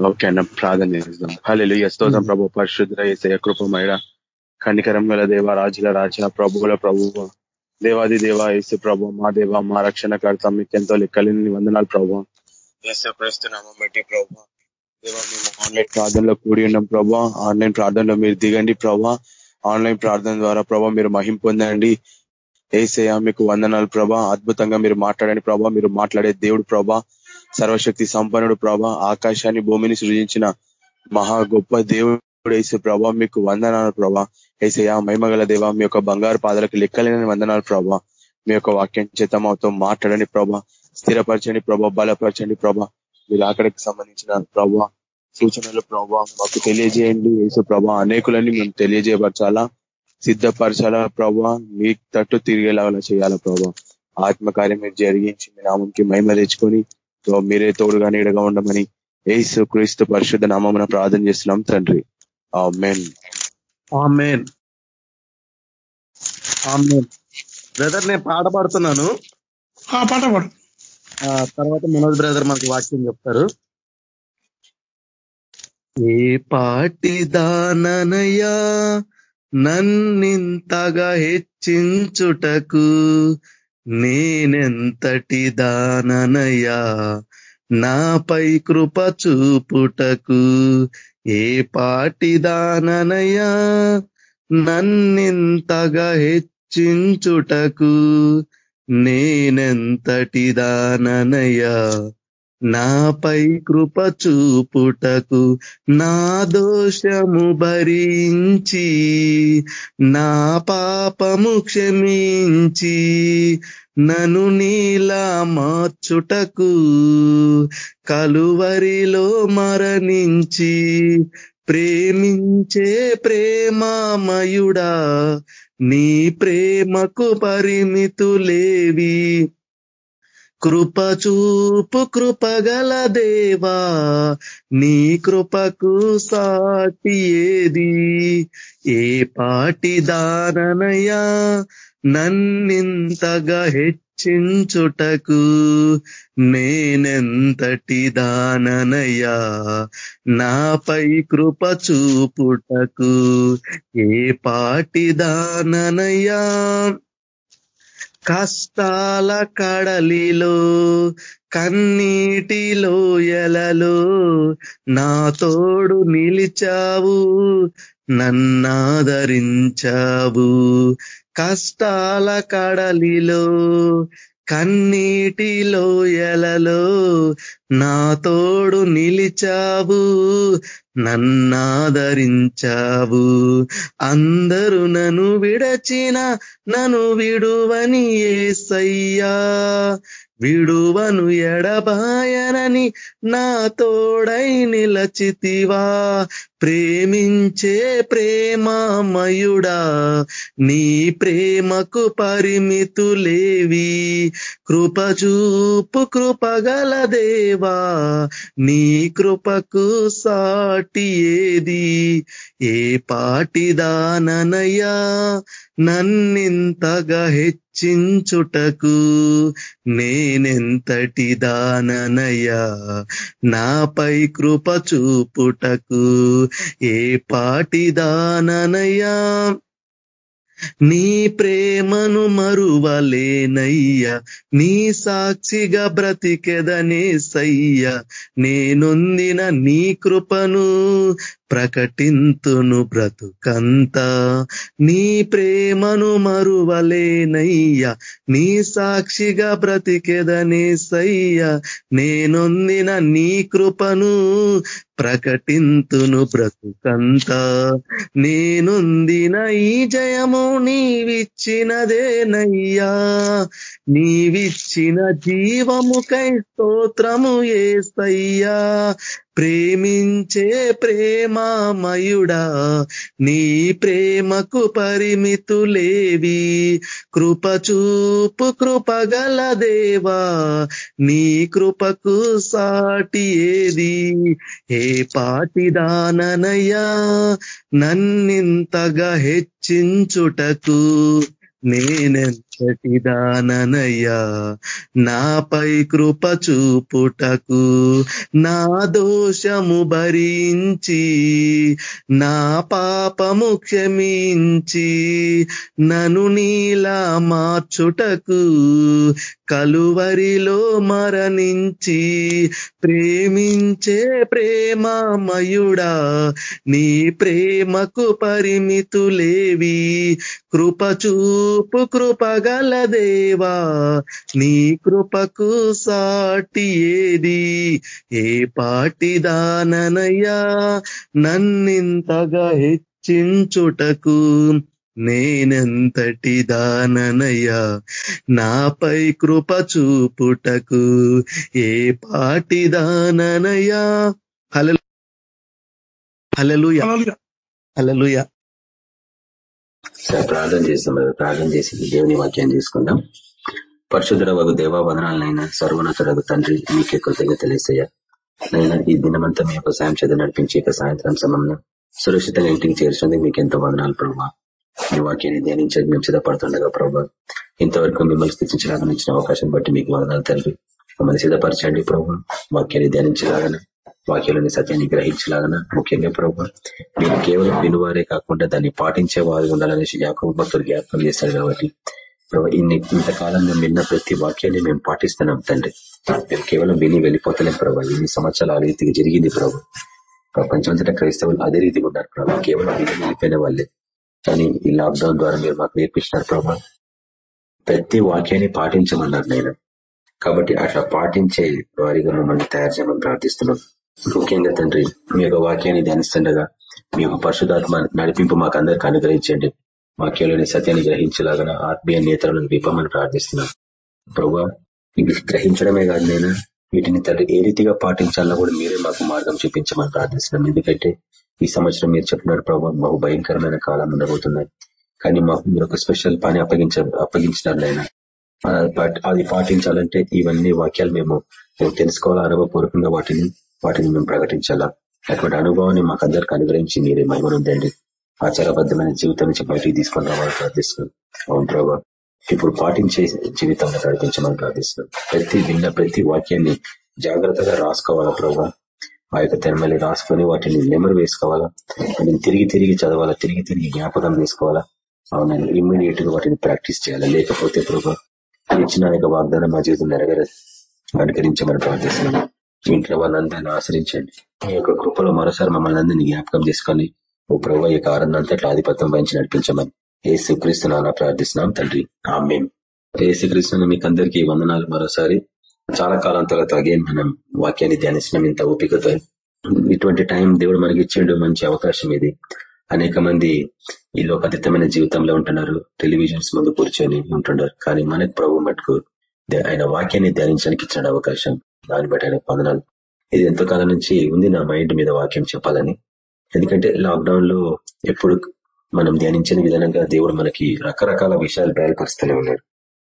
Okay అన్న ప్రార్థన చేద్దాం హలో స్తోత్రం ప్రభు. పరిశుద్ధ ఏసయ కృపమైన కనికరం గల దేవ రాజుల రాజ ప్రభువుల ప్రభు దేవాది దేవ ఏసు ప్రభు మా దేవ మా రక్షణకర్త మీకు ఎంతో లెక్కలేని వందనాలు ప్రభు. ఏసు క్రీస్తున్నామం బట్టి ప్రభు. దేవ మేము ఆన్లైన్ ప్రార్థనలో కూడి ఉన్నాం ప్రభు. ఆన్లైన్ ప్రార్థనలో మీరు దిగండి ప్రభా. ఆన్లైన్ ప్రార్థన ద్వారా ప్రభా మీరు మహిం పొందండి. ఏసయ మీకు వందనాలు ప్రభా. అద్భుతంగా మీరు మాట్లాడండి ప్రభా. మీరు మాట్లాడే దేవుడు ప్రభా. సర్వశక్తి సంపన్నుడు ప్రభా ఆకాశాన్ని భూమిని సృజించిన మహా గొప్ప దేవుడు వేసే ప్రభా మీకు వందనాలు ప్రభా. ఏసయ మహిమగల దేవ మీ యొక్క బంగారు పాదలకు లెక్కలేని వందనాలు ప్రభా. మీ యొక్క వాక్యం చేత మాతో మాట్లాడండి ప్రభా. స్థిరపరచండి ప్రభా బలపరచండి ప్రభా. మీరు అక్కడికి సంబంధించిన ప్రభా సూచనలు ప్రభా మాకు తెలియజేయండి యేసు ప్రభా. అనేకులని మేము తెలియజేయపరచాలా? సిద్ధపరచాలా ప్రభా? మీ తట్టు తిరిగేలాగా చేయాలా ప్రభా? ఆత్మకార్యం మీరు జరిగించి మీ నామంకి మహిమ తెచ్చుకొని మీరే తోడుగా నీడగా ఉండమని ఏసు క్రీస్తు పరిశుద్ధ నామమున ప్రార్థన చేస్తున్నాం తండ్రి. బ్రదర్ నేను పాట పాడుతున్నాను. పాట పాడు. తర్వాత మనోజ్ బ్రదర్ మనకు వాక్యం చెప్తారు. ఏ పాటి దాననయ్యా నన్నింతగా హెచ్చించుటకు నేనెంతటి దాననయ్యా? నాపై కృప చూపుటకు ఏ పాటి దాననయ్యా? నన్నింతగా హెచ్చించుటకు నేనెంతటి దాననయ్యా? నాపై కృప చూపుటకు నా దోషము భరించి నా పాపము క్షమించి నను నీలా మార్చుటకు కలువరిలో మరణించి ప్రేమించే ప్రేమామయుడా నీ ప్రేమకు పరిమితులేవి. కృప చూపు కృపగల దేవా నీ కృపకు సాటి ఏది ఏ పాటి దాననయా నన్నింతగా హెచ్చించుటకు నేనెంతటి దాననయా నాపై కృప చూపుటకు. ఏ పాటి దాననయా కష్టాల కడలిలో కన్నీటిలో ఎలలో నా తోడు నిలిచావు నన్నాదరించావు. కష్టాల కడలిలో కన్నీటిలో ఎలలో నా తోడు నిలిచావు నన్నాదరించావు. అందరూ నన్ను విడచిన నన్ను విడువని ఏసయ్యా. విడువను ఎడబాయనని నా తోడై నిలచితివా. ప్రేమించే ప్రేమామయుడా నీ ప్రేమకు పరిమితులేవి. కృపచూపు కృపగల దేవా నీ కృపకు సాటి ఏది ఏ పాటిదాననయ్యా? నన్నింతగా హెచ్చించుటకు నేనెంతటి దాననయ్యా? నాపై కృప చూపుటకు ఏ పాటిదాననయ్యా? నీ ప్రేమను మరువలేనయ్యా. నీ సాక్షిగా బ్రతికెదనే సయ్య. నేనొందిన నీ కృపను ప్రకటింతును బ్రతుకంత. నీ ప్రేమను మరువలేనయ్యా. నీ సాక్షిగా బ్రతికెదనే సయ్య. నేనొందిన నీ కృపను ప్రకటింతును బ్రతుకంత. నేనొందిన ఈ జయము నీవిచ్చినదేనయ్యా. నీవిచ్చిన జీవముకై స్తోత్రము ఏసయ్యా. ప్రేమించే ప్రేమామయుడా నీ ప్రేమకు పరిమితులేవి. కృపచూపు కృపగల దేవా నీ కృపకు సాటి ఏది? ఏ పాటిదాననయ్యా నన్నింతగా రక్షించుటకు నేనెంత ఎంతటిదాననయ్యా నాపై కృప చూపుటకు నా దోషము భరించి నా పాపము క్షమించి నను నీలా మార్చుటకు కలువరిలో మరణించి ప్రేమించే ప్రేమమయుడా నీ ప్రేమకు పరిమితులేవి కృప చూపు కృపగల దేవా నీ కృపకు సాటి ఏది ఏ పాటిదాననయ్యా నన్నింతగా హెచ్చించుటకు నేనెంతటి దాననయ్యా? నాపై కృప చూపుటకు ఏ పాటి దాననయ్యా? హలలుయ హలలుయ ప్రార్థన చేస్తాం ప్రార్థన చేసి దేవుని వాక్యాన్ని తీసుకుందాం. పరిశుద్ధ వగు దేవా వదనాలనైనా సర్వోన్నతుడకు తండ్రి మీకే కృతజ్ఞత తెలిసయ్యా నైనా ఈ దినమంతా మీ యొక్క సాయం చేత నడిపించి ఇక సాయంత్రం సమయంలో సురక్షితంగా ఇంటికి చేర్చుంది మీకు ఎంతో వదనాలు ప్రభావ మీ వాక్యాన్ని ధ్యానించేది మేము సిద్ధపడుతుండగా ప్రభావ ఇంతవరకు మిమ్మల్ని స్థితించడానికి ఇచ్చిన అవకాశం బట్టి మీకు వదనాలు తండ్రి. మమ్మల్ని సిద్ధపరచండి ప్రభు. వాక్యాన్ని ధ్యానించలాగా వాక్యాలని సత్యాన్ని గ్రహించలాగన ముఖ్యంగా ప్రభు. మీరు కేవలం వినువారే కాకుండా దాన్ని పాటించే వారు ఉండాలనేసి యాకబ భక్తులు జ్ఞాపకం చేశారు కాబట్టి ఇన్ని ఇంతకాలం మేము విన్న ప్రతి వాక్యాన్ని మేము పాటిస్తున్నాం తండ్రి. మేము కేవలం విని వెళ్ళిపోతలేం ప్రభావ ఇన్ని సంవత్సరాలు ఆ రీతికి జరిగింది ప్రభు. ప్రపంచమంతటా క్రైస్తవులు అదే రీతిగా ఉన్నారు ప్రభావ కేవలం విని వెళ్ళిపోయిన వాళ్ళే. కానీ ఈ లాక్డౌన్ ద్వారా మీరు మాకు నేర్పించినారు ప్రభా. ప్రతి వాక్యాన్ని పాటించమన్నారు నేను. కాబట్టి అట్లా పాటించే వారిగా మమ్మల్ని తయారు చేయమని ప్రార్థిస్తున్నాం. ముఖ్యంగా తండ్రి. మీ యొక్క వాక్యాన్ని ధ్యానిస్తుండగా మీ యొక్క పరిశుధాత్మ నడిపింపు మాకు అందరికి అనుగ్రహించండి. వాక్యంలోని సత్యాన్ని గ్రహించలాగా ఆత్మీయ నేతలను విప్పమని ప్రార్థిస్తున్నాం. ప్రభా ఇవి గ్రహించడమే కాదు నేను వీటిని తండ్రి ఏ రీతిగా పాటించాలో కూడా మీరే మాకు మార్గం చూపించమని ప్రార్థిస్తున్నాం. ఎందుకంటే ఈ సంవత్సరం మీరు చెప్పినారు ప్రభావ మాకు భయంకరమైన కాలం ఉండబోతున్నాయి. కానీ మాకు మీరు ఒక స్పెషల్ పని అప్పగించ అప్పగించినారు నాయన. అది పాటించాలంటే ఇవన్నీ వాక్యాలు మేము తెలుసుకోవాలా అనుభవపూర్వకంగా వాటిని వాటిని మేము ప్రకటించాలా? అటువంటి అనుభవాన్ని మాకు అందరికి అనుగ్రహించి మీరే మహిమనుందండి ఆచారబద్ధమైన జీవితం నుంచి బయటికి తీసుకొని రావాలని ప్రార్థిస్తున్నాం. అవును ప్రభావ ఇప్పుడు పాటించే జీవితంలో నడిపించమని ప్రార్థిస్తున్నాం. ప్రతి విన్న ప్రతి వాక్యాన్ని జాగ్రత్తగా రాసుకోవాలా ప్రభావ ఆ యొక్క తెరమల్లి రాసుకొని వాటిని నెమరు వేసుకోవాలా? వాటిని తిరిగి తిరిగి చదవాలా? తిరిగి తిరిగి జ్ఞాపకం చేసుకోవాలా? అవునండి ఇమ్మీడియట్గా వాటిని ప్రాక్టీస్ చేయాలా? లేకపోతే ప్రభావ ఇచ్చిన యొక్క వాగ్దానం మా జీవితం నెరవేరదు. అనుకరించమని ప్రార్థిస్తున్నాం. ఇంట్లో వాళ్ళందరినీ ఆశ్రయించండి. మీ యొక్క కృపలో మరోసారి మమ్మల్ని అందరినీ జ్ఞాపకం చేసుకొని ఓ ప్రభు యొక్క ఆనందంతట్లో ఆధిపత్యం వహించి నడిపించమని ఏసుక్రీస్తు నాన్న ప్రార్థిస్తున్నాం తండ్రి. ఏ శ్రీకృష్ణ మీకు అందరికీ వందనాలు. మరోసారి చాలా కాలం తర్వాత అగేన్ మనం వాక్యాన్ని ధ్యానిస్తున్నాం. ఇంత ఓపికతో ఇటువంటి టైం దేవుడు మనకి ఇచ్చిండు. మంచి అవకాశం ఇది. అనేక మంది ఈ లోకాతీతమైన జీవితంలో ఉంటున్నారు. టెలివిజన్స్ ముందు కూర్చొని ఉంటున్నారు. కానీ మనకు ప్రభు మటుకు ఆయన వాక్యాన్ని ధ్యానించడానికి ఇచ్చిన అవకాశం. దాన్ని బట్టి ఆయన పొందనాలు ఇది ఎంతకాలం నుంచి ఉంది నా మైండ్ మీద వాక్యం చెప్పాలని. ఎందుకంటే లాక్డౌన్లో ఎప్పుడు మనం ధ్యానించిన విధానంగా దేవుడు మనకి రకరకాల విషయాలు బయలుపరుస్తూనే ఉన్నాడు.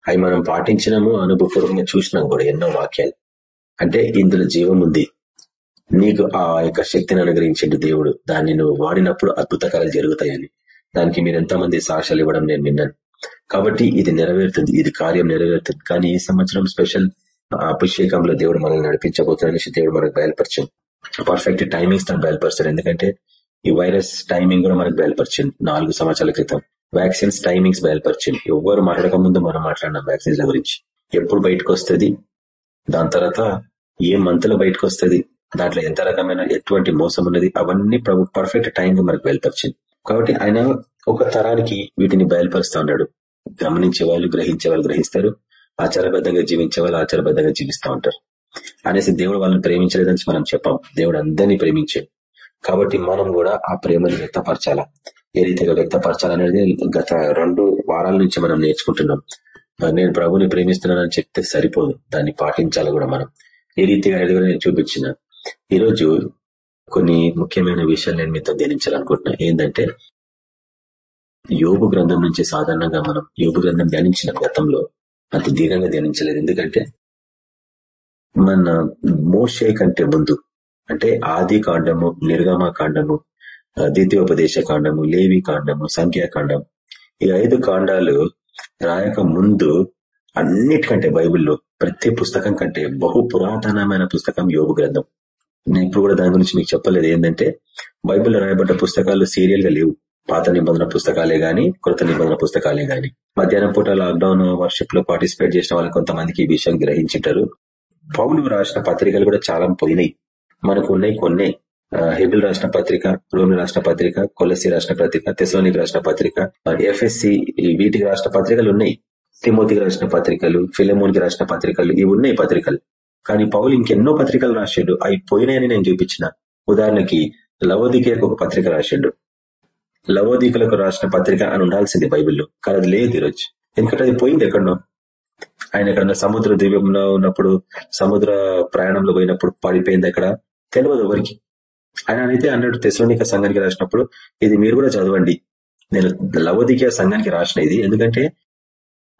అవి మనం పాటించినాము అనుభవపూర్వకంగా చూసినాం కూడా ఎన్నో వాక్యాలు. అంటే ఇందులో జీవం ఉంది. నీకు ఆ యొక్క శక్తిని అనుగ్రహించండి దేవుడు. దాన్ని నువ్వు వాడినప్పుడు అద్భుతకాలు జరుగుతాయని. దానికి మీరు ఎంతమంది సాక్ష్యాలు ఇవ్వడం నేను విన్నాను. కాబట్టి ఇది నెరవేరుతుంది. ఇది కార్యం నెరవేరుతుంది. కానీ ఈ సంవత్సరం స్పెషల్ అభిషేకంలో దేవుడు మనల్ని నడిపించబోతున్నాడనేసి దేవుడు మనకు బయలుపరిచింది పర్ఫెక్ట్ టైమింగ్స్ తను బయలుపరుస్తారు ఎందుకంటే ఈ వైరస్ టైమింగ్ కూడా మనకు బయలుపరిచింది. నాలుగు సంవత్సరాల క్రితం వ్యాక్సిన్స్ టైమింగ్స్ బయలుపరిచింది. ఎవరు మాట్లాడక ముందు మనం మాట్లాడినాం వ్యాక్సిన్స్ గురించి. ఎప్పుడు బయటకు వస్తుంది? దాని తర్వాత ఏ మంత్లో బయటకు వస్తుంది? దాంట్లో ఎంత రకమైన ఎటువంటి మోసం ఉన్నది? అవన్నీ ప్రభు పర్ఫెక్ట్ టైం మనకు బయలుపరిచింది. కాబట్టి ఆయన ఒక తరానికి వీటిని బయలుపరుస్తూ ఉన్నాడు. గమనించే వాళ్ళు గ్రహించే వాళ్ళు గ్రహిస్తారు. ఆచారబద్ధంగా జీవించే వాళ్ళు ఆచారబద్ధంగా జీవిస్తూ ఉంటారు. అనేసి దేవుడు వాళ్ళని ప్రేమించలేదని మనం చెప్పాం. దేవుడు అందరినీ ప్రేమించాడు కాబట్టి మనం కూడా ఆ ప్రేమను వ్యక్తపరచాలా. ఏ రీతిగా వ్యక్తపరచాలనేది గత రెండు వారాల నుంచి మనం నేర్చుకుంటున్నాం. నేను ప్రభుని ప్రేమిస్తున్నానని చెప్తే సరిపోదు. దాన్ని పాటించాలి కూడా మనం. ఏ రీతిగా అనేది కూడా నేను చూపించిన. ఈరోజు కొన్ని ముఖ్యమైన విషయాలు నేను మీతో ధ్యానించాలనుకుంటున్నా. ఏంటంటే యోగు గ్రంథం నుంచి సాధారణంగా మనం యోగు గ్రంథం ధ్యానించిన గతంలో అంత దీనంగా ధ్యానించలేదు. ఎందుకంటే మన మోషే కంటే ముందు అంటే ఆది కాండము నిర్గమ కాండము ద్వితీయోపదేశ కాండము లేవి కాండము సంఖ్యాకాండం ఈ ఐదు కాండాలు రాయక ముందు అన్నిటికంటే బైబిల్లో ప్రతి పుస్తకం కంటే బహు పురాతనమైన పుస్తకం యోగు గ్రంథం. నేను ఇప్పుడు కూడా దాని గురించి మీకు చెప్పలేదు. ఏంటంటే బైబిల్లో రాయబడ్డ పుస్తకాలు సీరియల్గా లేవు. పాత నిబంధన పుస్తకాలే గాని కృత నిబంధన పుస్తకాలే గాని. మధ్యాహ్నం పూట లాక్డౌన్ వర్షిప్లో పార్టిసిపేట్ చేసిన వాళ్ళు కొంతమందికి ఈ విషయం గ్రహించింటారు. పౌలు రాసిన పత్రికలు కూడా చాలా పోయినాయి. మనకు ఉన్నాయి కొన్ని. హెబిల్ రాసిన పత్రిక రోమి రాసిన పత్రిక కొలసి రాసిన పత్రిక తెసోనికి రాసిన పత్రిక ఎఫ్ఎస్సి వీటికి రాసిన పత్రికలు ఉన్నాయి. తిమోతికి రాసిన పత్రికలు ఫిలమోన్కి రాసిన పత్రికలు ఇవి ఉన్నాయి పత్రికలు. కానీ పౌలు ఇంకెన్నో పత్రికలు రాశాడు అవి పోయినాయని నేను చూపించిన. ఉదాహరణకి లవోదికేకు ఒక పత్రిక రాశాడు లవోదీకులకు రాసిన పత్రిక అని ఉండాల్సింది బైబిల్లో. కానీ అది లేదు ఈరోజు. ఎందుకంటే అది పోయింది ఎక్కడనో. ఆయన ఎక్కడ సముద్ర ద్వీపంలో ఉన్నప్పుడు సముద్ర ప్రయాణంలో పోయినప్పుడు పడిపోయింది అక్కడ. తెలియదు ఎవరికి. ఆయన అయితే అన్నట్టు తెసలోనిక సంఘానికి రాసినప్పుడు ఇది మీరు కూడా చదవండి. నేను లవోదిక సంఘానికి రాసిన ఇది. ఎందుకంటే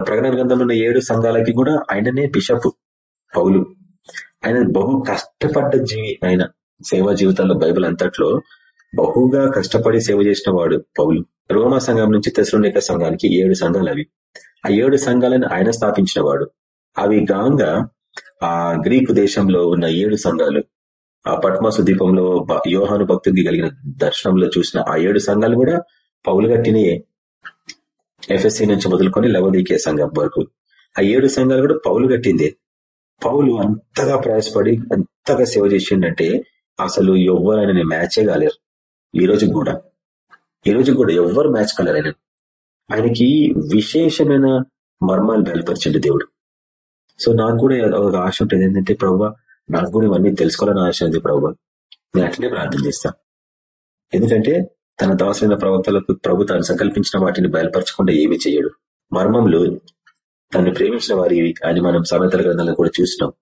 ప్రకటన గ్రంథంలో ఉన్న ఏడు సంఘాలకి కూడా ఆయననే బిషప్ పౌలు. ఆయన బహు కష్టపడ్డ జీవి ఆయన సేవా జీవితంలో బైబిల్ అంతట్లో బహుగా కష్టపడి సేవ చేసిన వాడు పౌలు. రోమా సంఘం నుంచి తెసలోనిక సంఘానికి ఏడు సంఘాలు అవి. ఆ ఏడు సంఘాలను ఆయన స్థాపించిన వాడు అవి గాంగా ఆ గ్రీకు దేశంలో ఉన్న ఏడు సంఘాలు. ఆ పట్మాసు దీపంలో యోహాను భక్తుడికి కలిగిన దర్శనంలో చూసిన ఆ ఏడు సంఘాలు కూడా పౌలు గట్టినయే. ఎఫ్ఎస్సి నుంచి మొదలుకొని లవదీకే సంఘం వరకు. ఆ ఏడు సంఘాలు కూడా పౌలు కట్టిందే పౌలు అంతగా ప్రయాసపడి అంతగా సేవ చేసిండంటే అసలు ఎవరైనా మ్యాచే కాలేరు. ఈ రోజు కూడా. ఈ రోజు కూడా ఎవ్వరు మ్యాచ్ కలర్ ఆయన ఆయనకి విశేషమైన మర్మాలు బయలుపరిచండి దేవుడు. సో నాకు కూడా ఒక ఆశ ఉంటుంది ఏంటంటే ప్రభావ నాకు కూడా ఇవన్నీ తెలుసుకోవాలని ఆశ ఉంది ప్రభావ నేను అట్లనే ప్రార్థన చేస్తా. ఎందుకంటే తన దాసైన ప్రవక్తలకు ప్రభు తాను సంకల్పించిన వాటిని బయలుపరచకుండా ఏమి చేయడు. మర్మంలో తను ప్రేమించిన వారి అని మనం సమేతల గ్రంథాలను కూడా చూసినాం.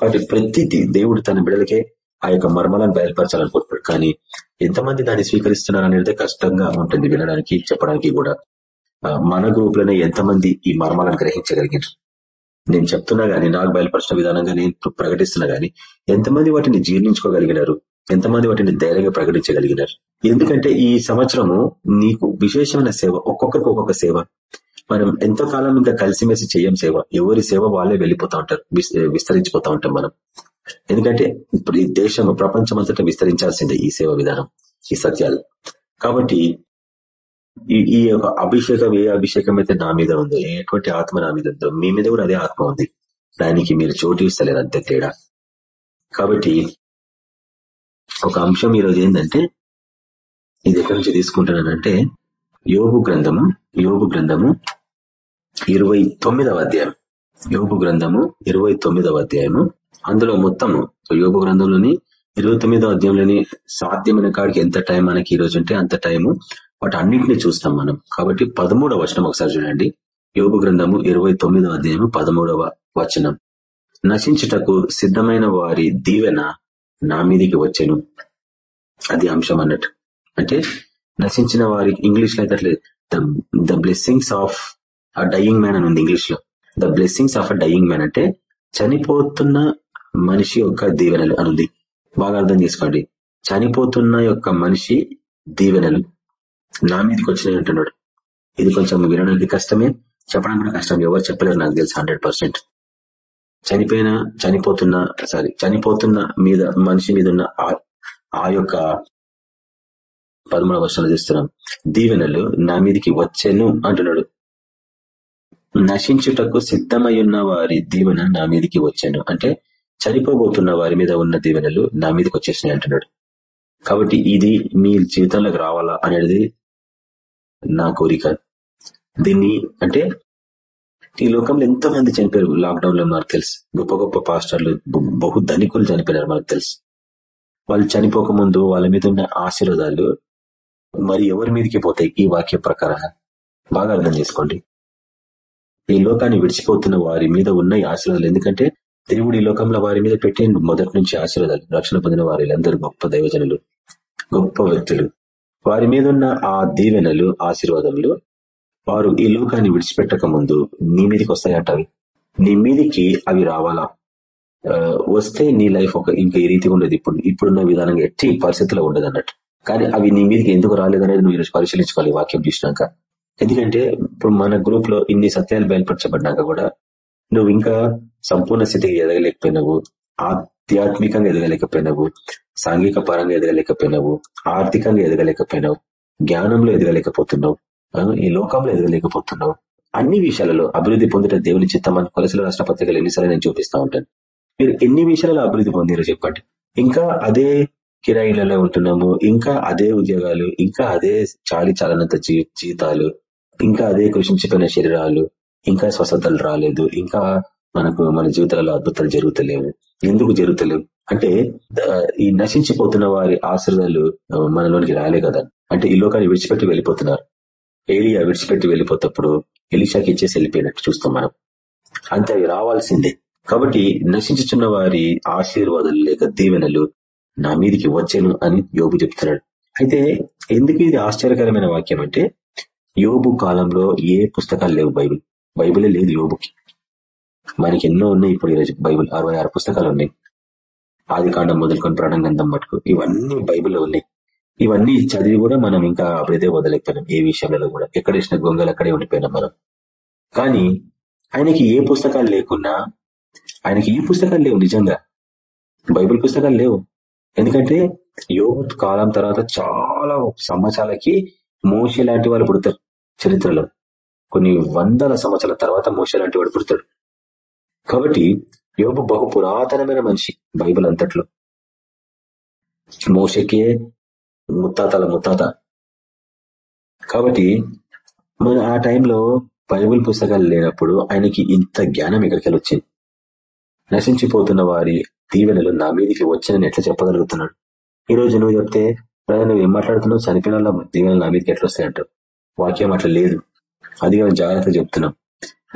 కాబట్టి ప్రతి దేవుడు తన బిడలకే ఆ యొక్క మర్మాలను బయలుపరచాలనుకుంటున్నాడు కానీ ఎంతమంది దాన్ని స్వీకరిస్తున్నారు అనేది కష్టంగా ఉంటుంది వినడానికి చెప్పడానికి కూడా. మన గ్రూప్ ఎంతమంది ఈ మర్మాలను గ్రహించగలిగారు నేను చెప్తున్నా గానీ నాకు బయలుపరిచిన విధానంగా నేను ప్రకటిస్తున్నా గానీ ఎంతమంది వాటిని జీర్ణించుకోగలిగినారు? ఎంతమంది వాటిని ధైర్యంగా ప్రకటించగలిగినారు? ఎందుకంటే ఈ సంవత్సరము నీకు విశేషమైన సేవ ఒక్కొక్కరికి ఒక్కొక్క సేవ. మనం ఎంతో కాలం ఇంకా కలిసిమెలిసి చేయం సేవ. ఎవరి సేవ వాళ్ళే వెళ్ళిపోతా ఉంటారు విస్తరించిపోతా ఉంటాం మనం. ఎందుకంటే ఇప్పుడు ఈ దేశం ప్రపంచం విస్తరించాల్సిందే ఈ సేవ విధానం ఈ సత్యాలు. కాబట్టి ఈ యొక్క అభిషేకం ఏ అభిషేకం అయితే నా మీద ఉందో ఎటువంటి ఆత్మ నా మీద ఉందో మీ మీద కూడా అదే ఆత్మ ఉంది. దానికి మీరు చోటు ఇస్తలేరు అంతే తేడా. కాబట్టి ఒక అంశం ఈరోజు ఏంటంటే ఇది ఎక్కడి నుంచి తీసుకుంటున్నానంటే యోగు గ్రంథము యోగు గ్రంథము ఇరవై తొమ్మిదవ అధ్యాయం. యోగు గ్రంథము ఇరవై తొమ్మిదవ అధ్యాయము అందులో మొత్తము యోగు గ్రంథంలోని ఇరవై తొమ్మిదో అధ్యాయంలోని సాధ్యమైన కాడికి ఎంత టైం మనకి ఈ రోజు ఉంటే అంత టైము. వాటి అన్నింటినీ చూస్తాం మనం. కాబట్టి పదమూడవ వచనం ఒకసారి చూడండి. యోగు గ్రంథము ఇరవై తొమ్మిదవ అధ్యాయము పదమూడవ వచనం. నశించుటకు సిద్ధమైన వారి దీవెన నా మీదికి వచ్చాను. అది అంశం అన్నట్టు. అంటే నశించిన వారి ఇంగ్లీష్లో అయితే the blessings of a dying man అని ఉంది ఇంగ్లీష్లో. The blessings of a dying man అంటే చనిపోతున్న మనిషి యొక్క దీవెనలు అనుంది. బాగా అర్థం చేసుకోండి. చనిపోతున్న యొక్క మనిషి దీవెనలు నా మీదకి వచ్చినాయి అంటున్నాడు. ఇది కొంచెం వినడానికి కష్టమే చెప్పడం కూడా కష్టం. ఎవరు చెప్పలేరు నాకు తెలుసు హండ్రెడ్ పర్సెంట్. చనిపోయిన చనిపోతున్న సారీ చనిపోతున్న మీద మనిషి మీద ఉన్న ఆ యొక్క పదమూడవ వర్షాలు చూస్తున్నాం. దీవెనలు నా మీదకి వచ్చాను అంటున్నాడు. నశించుటకు సిద్ధమై ఉన్న వారి దీవెన నా మీదకి వచ్చాను. అంటే చనిపోబోతున్న వారి మీద ఉన్న దీవెనలు నా మీదకి వచ్చేసినాయి అంటున్నాడు. కాబట్టి ఇది మీ జీవితంలోకి రావాలా అనేది నా కోరిక. దీన్ని అంటే ఈ లోకంలో ఎంతో మంది చనిపోయారు? లాక్డౌన్లో మనకు తెలుసు. గొప్ప గొప్ప పాస్టర్లు బహు ధనికులు చనిపోయినారు మనకు తెలుసు. వాళ్ళు చనిపోక ముందు వాళ్ళ మీద ఉన్న ఆశీర్వాదాలు మరి ఎవరి మీదకి పోతాయి? ఈ వాక్య ప్రకారంగా బాగా అర్థం చేసుకోండి. ఈ లోకాన్ని విడిచిపోతున్న వారి మీద ఉన్న ఆశీర్వాదాలు. ఎందుకంటే దేవుడు ఈ లోకంలో వారి మీద పెట్టి మొదటి నుంచి ఆశీర్వాదాలు. రక్షణ పొందిన వారిందరూ గొప్ప దైవజనులు గొప్ప వ్యక్తులు. వారి మీద ఉన్న ఆ దీవెనలు ఆశీర్వాదములు వారు ఈ లోకాన్ని విడిచిపెట్టక ముందు నీ మీదకి వస్తాయంటారు నీ మీదికి అవి రావాలా? వస్తే నీ లైఫ్ ఒక ఇంకా ఈ రీతిగా ఉండదు. ఇప్పుడు ఇప్పుడున్న విధానంగా ఎట్టి పరిస్థితిలో ఉండదు అన్నట్టు. కానీ అవి నీ మీదకి ఎందుకు రాలేదనేది నువ్వు ఈరోజు పరిశీలించుకోవాలి వాక్యం చూసినాక. ఎందుకంటే ఇప్పుడు మన గ్రూప్లో ఇన్ని సత్యాలు బయలుపరచబడ్డాక కూడా నువ్వు ఇంకా సంపూర్ణ స్థితికి ఎదగలేకపోయినావు ఆధ్యాత్మికంగా ఎదగలేకపోయినావు సాంఘిక పరంగా ఎదగలేకపోయినావు ఆర్థికంగా ఎదగలేకపోయినావు జ్ఞానంలో ఎదగలేకపోతున్నావు ఈ లోకంలో ఎదగలేకపోతున్నావు. అన్ని విషయాలలో అభివృద్ధి పొందిన దేవుని చిత్తమని కొలసల రాష్ట్ర పత్రికలు ఎన్నిసార్లు నేను చూపిస్తా ఉంటాను. మీరు ఎన్ని విషయాలలో అభివృద్ధి పొందిరో చెప్పండి. ఇంకా అదే కిరాయిలలో ఉంటున్నాము ఇంకా అదే ఉద్యోగాలు ఇంకా అదే చాలి చాలనంత జీతాలు ఇంకా అదే కృషించిపోయిన శరీరాలు ఇంకా స్వస్థతలు రాలేదు ఇంకా మనకు మన జీవితాలలో అద్భుతాలు జరుగుతలేవు. ఎందుకు జరుగుతలేవు? అంటే ఈ నశించిపోతున్న వారి ఆశ్రదాలు మనలోనికి రాలే కదా. అంటే ఈ లోకాన్ని విడిచిపెట్టి వెళ్ళిపోతున్నారు. ఏలియా విడిచిపెట్టి వెళ్ళిపోతప్పుడు ఎలిషాకి ఇచ్చేసి వెళ్ళిపోయినట్టు చూస్తాం మనం. అంతే రావాల్సిందే. కాబట్టి నశించుచున్న వారి ఆశీర్వాదాలు లేక దీవెనలు నా మీదికి వచ్చాను అని యోగు చెప్తున్నాడు. అయితే ఎందుకు ఇది ఆశ్చర్యకరమైన వాక్యం అంటే యోబు కాలంలో ఏ పుస్తకాలు లేవు బైబిల్. బైబిలే లేదు యోబుకి. మనకి ఎన్నో ఉన్నాయి ఇప్పుడు ఈరోజు బైబిల్. అరవై ఆరు పుస్తకాలు ఉన్నాయి. ఆది కాండం మొదలుకొని ప్రణంగంధం మటుకు ఇవన్నీ బైబిల్లో ఉన్నాయి. ఇవన్నీ చదివి కూడా మనం ఇంకా అప్పుడైతే వదలేకపోయినాం ఏ విషయంలో కూడా. ఎక్కడ ఇచ్చిన గొంగలు అక్కడే ఉండిపోయినాం మనం. కానీ ఆయనకి ఏ పుస్తకాలు లేకున్నా ఆయనకి ఏ పుస్తకాలు లేవు నిజంగా. బైబిల్ పుస్తకాలు లేవు. ఎందుకంటే యోగ కాలం తర్వాత చాలా సంవత్సరాలకి మోస లాంటి వాళ్ళు పుడతారు చరిత్రలో. కొన్ని వందల సంవత్సరాల తర్వాత మోస లాంటి వాడు పుడతాడు. కాబట్టి యోబు బహు పురాతనమైన మనిషి బైబిల్ అంతట్లో. మోసకే ముత్తాతల ముత్తాత. కాబట్టి మన ఆ టైంలో బైబుల్ పుస్తకాలు లేనప్పుడు ఆయనకి ఇంత జ్ఞానం ఎక్కడికి వచ్చింది. నశించిపోతున్న వారి దీవెనలు నా మీదకి వచ్చానని ఎట్లా చెప్పగలుగుతున్నాడు? ఈ రోజు నువ్వు చెప్తే నువ్వు ఏం మాట్లాడుతున్నావు? చనిపోయిన దీవెనలు నా మీదకి ఎట్లా వస్తాయంటావు? వాక్యం అట్లా లేదు. అది మేము జాగ్రత్తగా చెప్తున్నాం.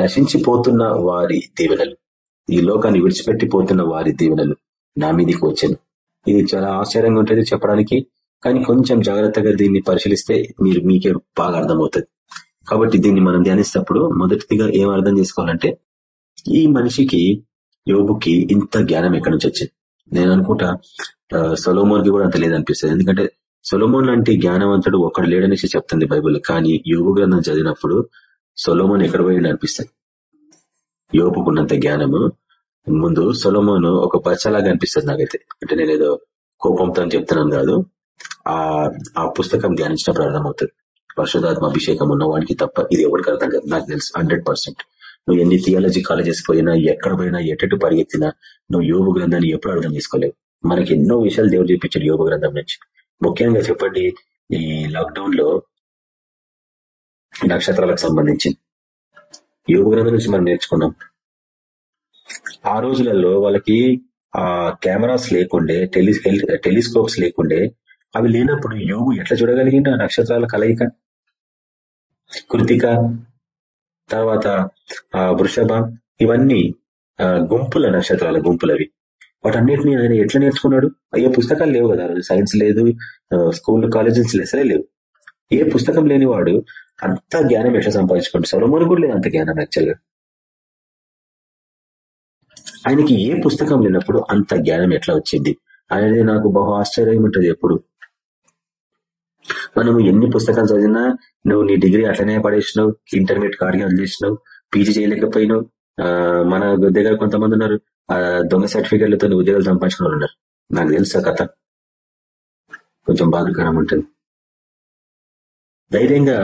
నశించిపోతున్న వారి దీవెనలు. ఈ లోకాన్ని విడిచిపెట్టిపోతున్న వారి దీవెనలు నా మీదికి వచ్చాను ఇది చాలా ఆశ్చర్యంగా ఉంటుంది చెప్పడానికి కానీ కొంచెం జాగ్రత్తగా దీన్ని పరిశీలిస్తే మీరు మీకే బాగా అర్థమవుతుంది. కాబట్టి దీన్ని మనం ధ్యానిస్తప్పుడు మొదటిగా ఏం అర్థం చేసుకోవాలంటే ఈ మనిషికి యోగుకి ఇంత జ్ఞానం ఎక్కడి నుంచి వచ్చింది? నేను అనుకుంటా సొలోమోన్కి కూడా అంత లేదనిపిస్తుంది. ఎందుకంటే సొలోమోన్ లాంటి జ్ఞానవంతుడు ఒక్కడు లేడనేసి చెప్తుంది బైబుల్. కానీ యోగు గ్రంథం చదివినప్పుడు సొలోమోన్ ఎక్కడ పోయింది అనిపిస్తుంది యోపుకున్నంత జ్ఞానము ముందు సొలమోను ఒక పచ్చలాగా అనిపిస్తుంది నాకైతే. అంటే నేను ఏదో కోపంతో చెప్తున్నాను కాదు. ఆ ఆ పుస్తకం ధ్యానించినప్పుడు అర్థమవుతుంది. పరిశుధాత్మ అభిషేకం ఉన్న వాడికి తప్ప ఇది ఎవరికి అర్థం కాదు. నాకు తెలుసు హండ్రెడ్ నువ్వు ఎన్ని థియాలజీ కాలేజెస్ పోయినా ఎక్కడ పోయినా ఎటు పరిగెత్తినా నువ్వు యోగ గ్రంథాన్ని ఎప్పుడు అర్థం చేసుకోలేవు. మనకి ఎన్నో విషయాలు దేవుడు చూపించాడు యోగ గ్రంథం నుంచి. ముఖ్యంగా చెప్పండి ఈ లాక్డౌన్లో నక్షత్రాలకు సంబంధించి యోగ గ్రంథం నుంచి మనం నేర్చుకున్నాం. ఆ రోజులలో వాళ్ళకి ఆ కెమెరాస్ లేకుండే టెలి టెలిస్కోప్స్ లేకుండే అవి లేనప్పుడు యోగు ఎట్లా చూడగలిగిండు ఆ నక్షత్రాల కలయిక? కృతిక తర్వాత ఆ వృషభ ఇవన్నీ గుంపుల నక్షత్రాల గుంపులవి. వాటన్నిటిని ఆయన ఎట్లా నేర్చుకున్నాడు? అయ్యే పుస్తకాలు లేవు కదా సైన్స్ లేదు స్కూల్ కాలేజెస్ లెసలే లేవు. ఏ పుస్తకం లేనివాడు అంత జ్ఞానం ఎట్లా సంపాదించుకోండి సొలమోని కూడా లేదు అంత జ్ఞానం యాక్చువల్గా. ఆయనకి ఏ పుస్తకం లేనప్పుడు అంత జ్ఞానం ఎట్లా వచ్చింది? అనేది నాకు బహు ఆశ్చర్యం ఉంటుంది ఎప్పుడు. మనము ఎన్ని పుస్తకాలు చదివినా నువ్వు నీ డిగ్రీ అట్లనే పడేసినావు ఇంటర్మీడియట్ కార్డుగా అందించినావు పీజీ చేయలేకపోయినావు మన దగ్గర కొంతమంది ఉన్నారు దొంగ సర్టిఫికెట్లతో ఉద్యోగాలు సంపాదించిన ఉన్నారు. నాకు తెలుసు కథ. కొంచెం బాధకరం ఉంటుంది. ధైర్యంగా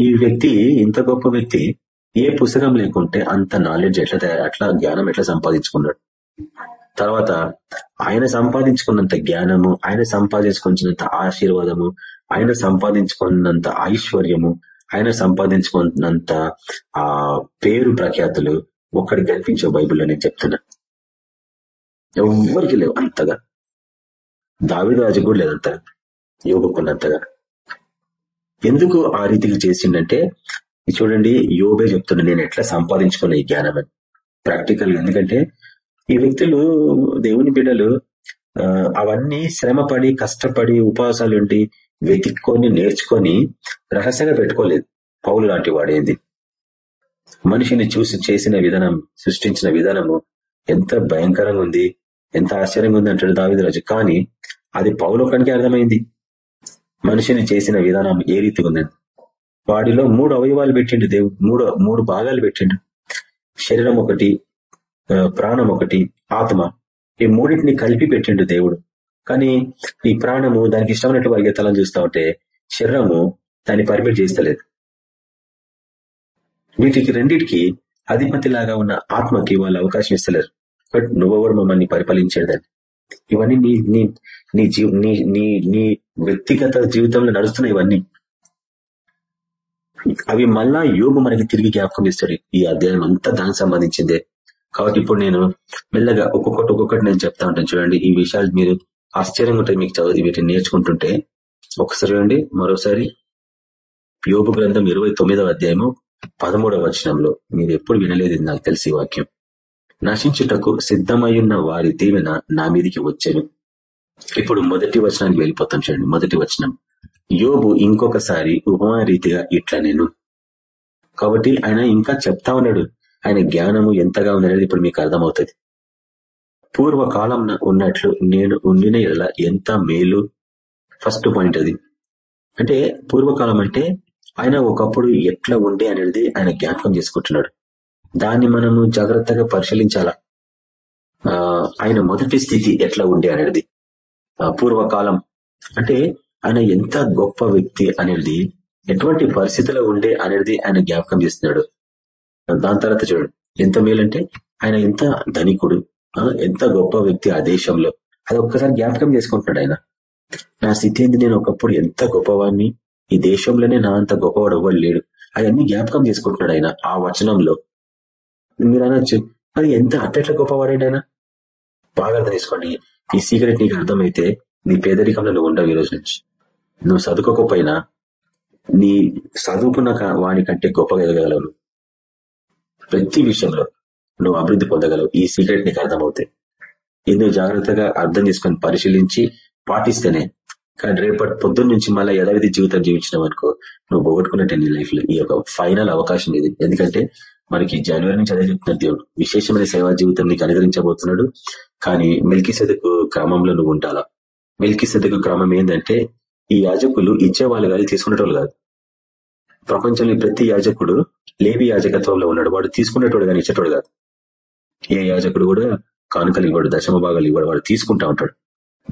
ఈ వ్యక్తి ఇంత గొప్ప వ్యక్తి ఏ పుస్తకం లేకుంటే అంత నాలెడ్జ్ ఎట్లా తయారు అట్లా జ్ఞానం ఎట్లా సంపాదించుకున్నాడు? తర్వాత ఆయన సంపాదించుకున్నంత జ్ఞానము ఆయన సంపాదించుకున్నంత ఆశీర్వాదము ఆయన సంపాదించుకున్నంత ఐశ్వర్యము ఆయన సంపాదించుకున్నంత ఆ పేరు ప్రఖ్యాతులు ఒక్కడికి కనిపించే బైబుల్లో నేను చెప్తున్నా. ఎవ్వరికి లేవు అంతగా. దావిరాజు కూడా లేదంతగా. యోగుకున్నంతగా ఎందుకు ఆ రీతిగా చేసిండంటే చూడండి యోబే చెప్తున్నా నేను ఎట్లా సంపాదించుకున్న ఈ జ్ఞానం అని. ప్రాక్టికల్ ఎందుకంటే ఈ వ్యక్తులు దేవుని బిడ్డలు అవన్నీ శ్రమపడి కష్టపడి ఉపవాసాలుండి వెతుక్కొని నేర్చుకొని రహస్యంగా పెట్టుకోలేదు. పౌలు లాంటి వాడేది మనిషిని చూసి చేసిన విధానం సృష్టించిన విధానము ఎంత భయంకరంగా ఉంది ఎంత ఆశ్చర్యంగా ఉంది అంటాడు దావిదరాజు కానీ అది పౌలోకానికి అర్థమైంది. మనిషిని చేసిన విధానం ఏ రీతిగా ఉందని వాడిలో మూడు అవయవాలు పెట్టిండు దేవుడు మూడు మూడు భాగాలు పెట్టిండు. శరీరం ఒకటి ప్రాణం ఒకటి ఆత్మ. ఈ మూడింటిని కలిపి పెట్టిండు దేవుడు. కానీ ఈ ప్రాణము దానికి ఇష్టమైనట్టు పరిగెత్తాలని చూస్తా ఉంటే శరీరము దాన్ని పర్మిట్ చేస్తలేదు. వీటికి రెండింటికి అధిపతి లాగా ఉన్న ఆత్మకి వాళ్ళు అవకాశం ఇస్తలేరు. బట్ నువ్వెవరు మమ్మల్ని పరిపాలించేదని ఇవన్నీ నీ నీ నీ నీ నీ నీ వ్యక్తిగత జీవితంలో నడుస్తున్నాయి ఇవన్నీ. అవి మళ్ళా యోగు మనకి తిరిగి జ్ఞాపకం ఇస్తాడు ఈ అధ్యాయం అంతా దానికి సంబంధించిందే. కాబట్టి ఇప్పుడు నేను మెల్లగా ఒక్కొక్కటి ఒక్కొక్కటి నేను చెప్తా ఉంటాను. చూడండి ఈ విషయాలు మీరు ఆశ్చర్యంగా ఉంటాయి. మీకు చదివి వీటిని నేర్చుకుంటుంటే ఒకసారి చూడండి మరోసారి యోగు గ్రంథం ఇరవై అధ్యాయము పదమూడవ వచనంలో మీరు ఎప్పుడు వినలేదు నాకు తెలిసి వాక్యం. నశించుటకు సిద్ధమయ్యున్న వారి దీవెన నా మీదికి వచ్చాను. ఇప్పుడు మొదటి వచనానికి వెళ్ళిపోతాం చూడండి. మొదటి వచనం. యోబు ఇంకొకసారి ఉపమాన రీతిగా ఇట్లా నేను. కాబట్టి ఆయన ఇంకా చెప్తా ఉన్నాడు. ఆయన జ్ఞానము ఎంతగా ఉందనేది ఇప్పుడు మీకు అర్థమవుతుంది. పూర్వకాలం ఉన్నట్లు నేను ఉండిన ఎలా ఎంత మేలు? ఫస్ట్ పాయింట్ అది. అంటే పూర్వకాలం అంటే ఆయన ఒకప్పుడు ఎట్లా ఉండే అనేది ఆయన జ్ఞాపకం చేసుకుంటున్నాడు. దాన్ని మనము జాగ్రత్తగా పరిశీలించాలా? ఆయన మొదటి స్థితి ఎట్లా ఉండే అనేది. పూర్వకాలం. అంటే ఆయన ఎంత గొప్ప వ్యక్తి అనేది ఎటువంటి పరిస్థితిలో ఉండే అనేది ఆయన జ్ఞాపకం చేస్తున్నాడు. దాని తర్వాత చూడండి. ఎంత మేలంటే ఆయన ఎంత ధనికుడు ఎంత గొప్ప వ్యక్తి ఆ దేశంలో. అది ఒక్కసారి జ్ఞాపకం చేసుకుంటున్నాడు ఆయన. నా స్థితి ఏంది? నేను ఒకప్పుడు ఎంత గొప్పవాడిని ఈ దేశంలోనే నా అంత గొప్పవాడు ఎవ్వడు లేడు. అవన్నీ జ్ఞాపకం చేసుకుంటున్నాడు ఆయన ఆ వచనంలో. మీరు అనొచ్చు అది ఎంత అట్టెట్ల గొప్పవాడండి ఆయన? బాగా అర్థం తీసుకోండి ఈ సీక్రెట్ నీకు అర్థమైతే నీ పేదరికంలో నువ్వు ఉండవు ఈ రోజు నుంచి. నువ్వు చదువుకోకపోయినా నీ చదువుకున్న వాని కంటే గొప్పగా ఎదగలవు ప్రతి విషయంలో నువ్వు అభివృద్ధి పొందగలవు. ఈ సీక్రెట్ నీకు అర్థమవుతాయి. ఇది జాగ్రత్తగా అర్థం చేసుకొని పరిశీలించి పాటిస్తేనే కానీ రేపటి పొద్దున్న నుంచి మళ్ళీ యథావిధి జీవితం జీవించినావు అనుకో నువ్వు పోగొట్టుకున్నట్టు నీ లైఫ్లో ఈ యొక్క ఫైనల్ అవకాశం ఇది. ఎందుకంటే మనకి జనవరి నుంచి అదే చెప్తున్నాడు దేవుడు. విశేషమైన సేవా జీవితం నీకు అనుగ్రహించబోతున్నాడు. కానీ మిల్కీ సెదకు క్రమంలో నువ్వు ఉండాలా? మిల్కీ సెదకు క్రమం ఏంటంటే ఈ యాజకులు ఇచ్చేవాళ్ళు కాదు తీసుకునేటోళ్ళు కాదు. ప్రపంచంలో ప్రతి యాజకుడు లేవి యాజకత్వంలో ఉన్నాడు. వాడు తీసుకునేటోడు కానీ ఇచ్చేటోడు కాదు. ఏ యాజకుడు కూడా కానుకలు ఇవ్వడు దశమ భాగాలు ఇవ్వడు వాడు తీసుకుంటా ఉంటాడు.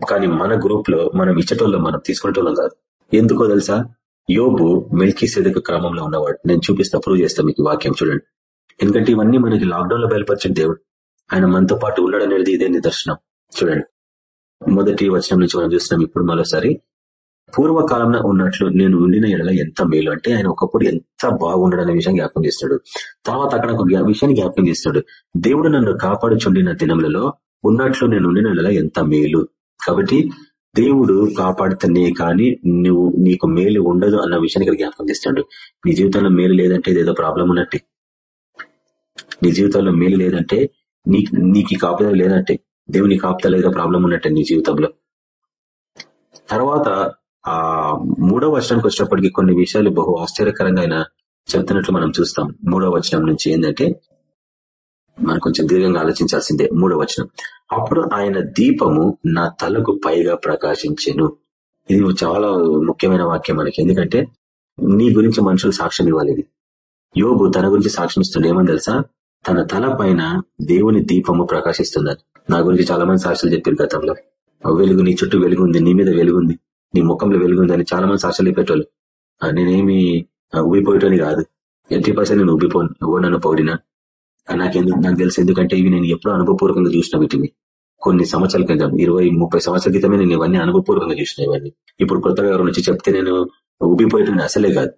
కానీ మన గ్రూప్లో మనం ఇచ్చేటోళ్ళు మనం తీసుకునేటోళ్ళం కాదు. ఎందుకో తెలుసా? యోబు మిల్కీ సెదకు క్రమంలో ఉన్నవాడు. నేను చూపిస్తా ప్రూవ్ చేస్తా మీకు వాక్యం చూడండి. ఎందుకంటే ఇవన్నీ మనకి లాక్డౌన్లో బయలుపరిచిన దేవుడు. ఆయన మనతో పాటు ఉండడనేది ఇదే నిదర్శనం. చూడండి. మొదటి వచనం నుంచి మనం చూస్తున్నాం ఇప్పుడు మరోసారి. పూర్వకాలంలో ఉన్నట్లు నేను ఉండిన ఎడల ఎంత మేలు అంటే ఆయన ఒకప్పుడు ఎంత బాగుండడనే అనే విషయం జ్ఞాపకం చేస్తాడు తర్వాత అక్కడ ఒక విషయాన్ని జ్ఞాపకం చేస్తాడు దేవుడు నన్ను కాపాడుచుండిన దినములలో ఉన్నట్లు నేను ఉండిన ఎడల ఎంత మేలు. కాబట్టి దేవుడు కాపాడుతనే కానీ నువ్వు నీకు మేలు ఉండదు అన్న విషయాన్ని ఇక్కడ జ్ఞాపకం చేస్తాడు నీ జీవితంలో మేలు లేదంటే ఏదేదో ప్రాబ్లం ఉన్నట్టే. నీ జీవితంలో మేలు లేదంటే నీకు నీకు కాపుదల లేదంటే దేవుని కాపుదల ఏదో ప్రాబ్లం ఉన్నట్టే నీ జీవితంలో. తర్వాత ఆ మూడవ వచనానికి వచ్చినప్పటికీ కొన్ని విషయాలు బహు ఆశ్చర్యకరంగా ఆయన చెప్తున్నట్లు మనం చూస్తాం. మూడవ వచనం నుంచి ఏంటంటే మనం కొంచెం దీర్ఘంగా ఆలోచించాల్సిందే. మూడవ వచనం. అప్పుడు ఆయన దీపము నా తలకు పైగా ప్రకాశించెను. ఇది చాలా ముఖ్యమైన వాక్యం మనకి. ఎందుకంటే నీ గురించి మనుషులు సాక్ష్యం ఇవ్వాలి ఇది. యోగు తన గురించి సాక్ష్యం ఇస్తుండే. ఏమని తెలుసా? తన తల పైన దేవుని దీపము ప్రకాశిస్తుందని నా గురించి చాలా మంది సాక్షులు చెప్పారు గతంలో వెలుగు నీ చుట్టూ వెలుగుంది నీ మీద వెలుగుంది నీ ముఖంలో వెలుగుందని చాలా మంది సాక్షులు చెప్పేటోళ్ళు. నేనేమి ఉబ్బిపోయేటోని కాదు. ఎట్టి పర్సెంట్ నేను ఉబ్బిపోను ఎవరు నన్ను పౌడినా నాకెందుకు నాకు తెలుసు. ఎందుకంటే ఇవి నేను ఎప్పుడో అనుభవపూర్వకంగా చూసిన వీటిని. కొన్ని సంవత్సరాల క్రితం ఇరవై ముప్పై సంవత్సరాల క్రితమే నేను ఇవన్నీ అనుభవపూర్వకంగా చూసిన ఇవన్నీ. ఇప్పుడు కొత్తగా ఎవరు నుంచి చెప్తే నేను ఉబ్బిపోయేటది అసలే కాదు.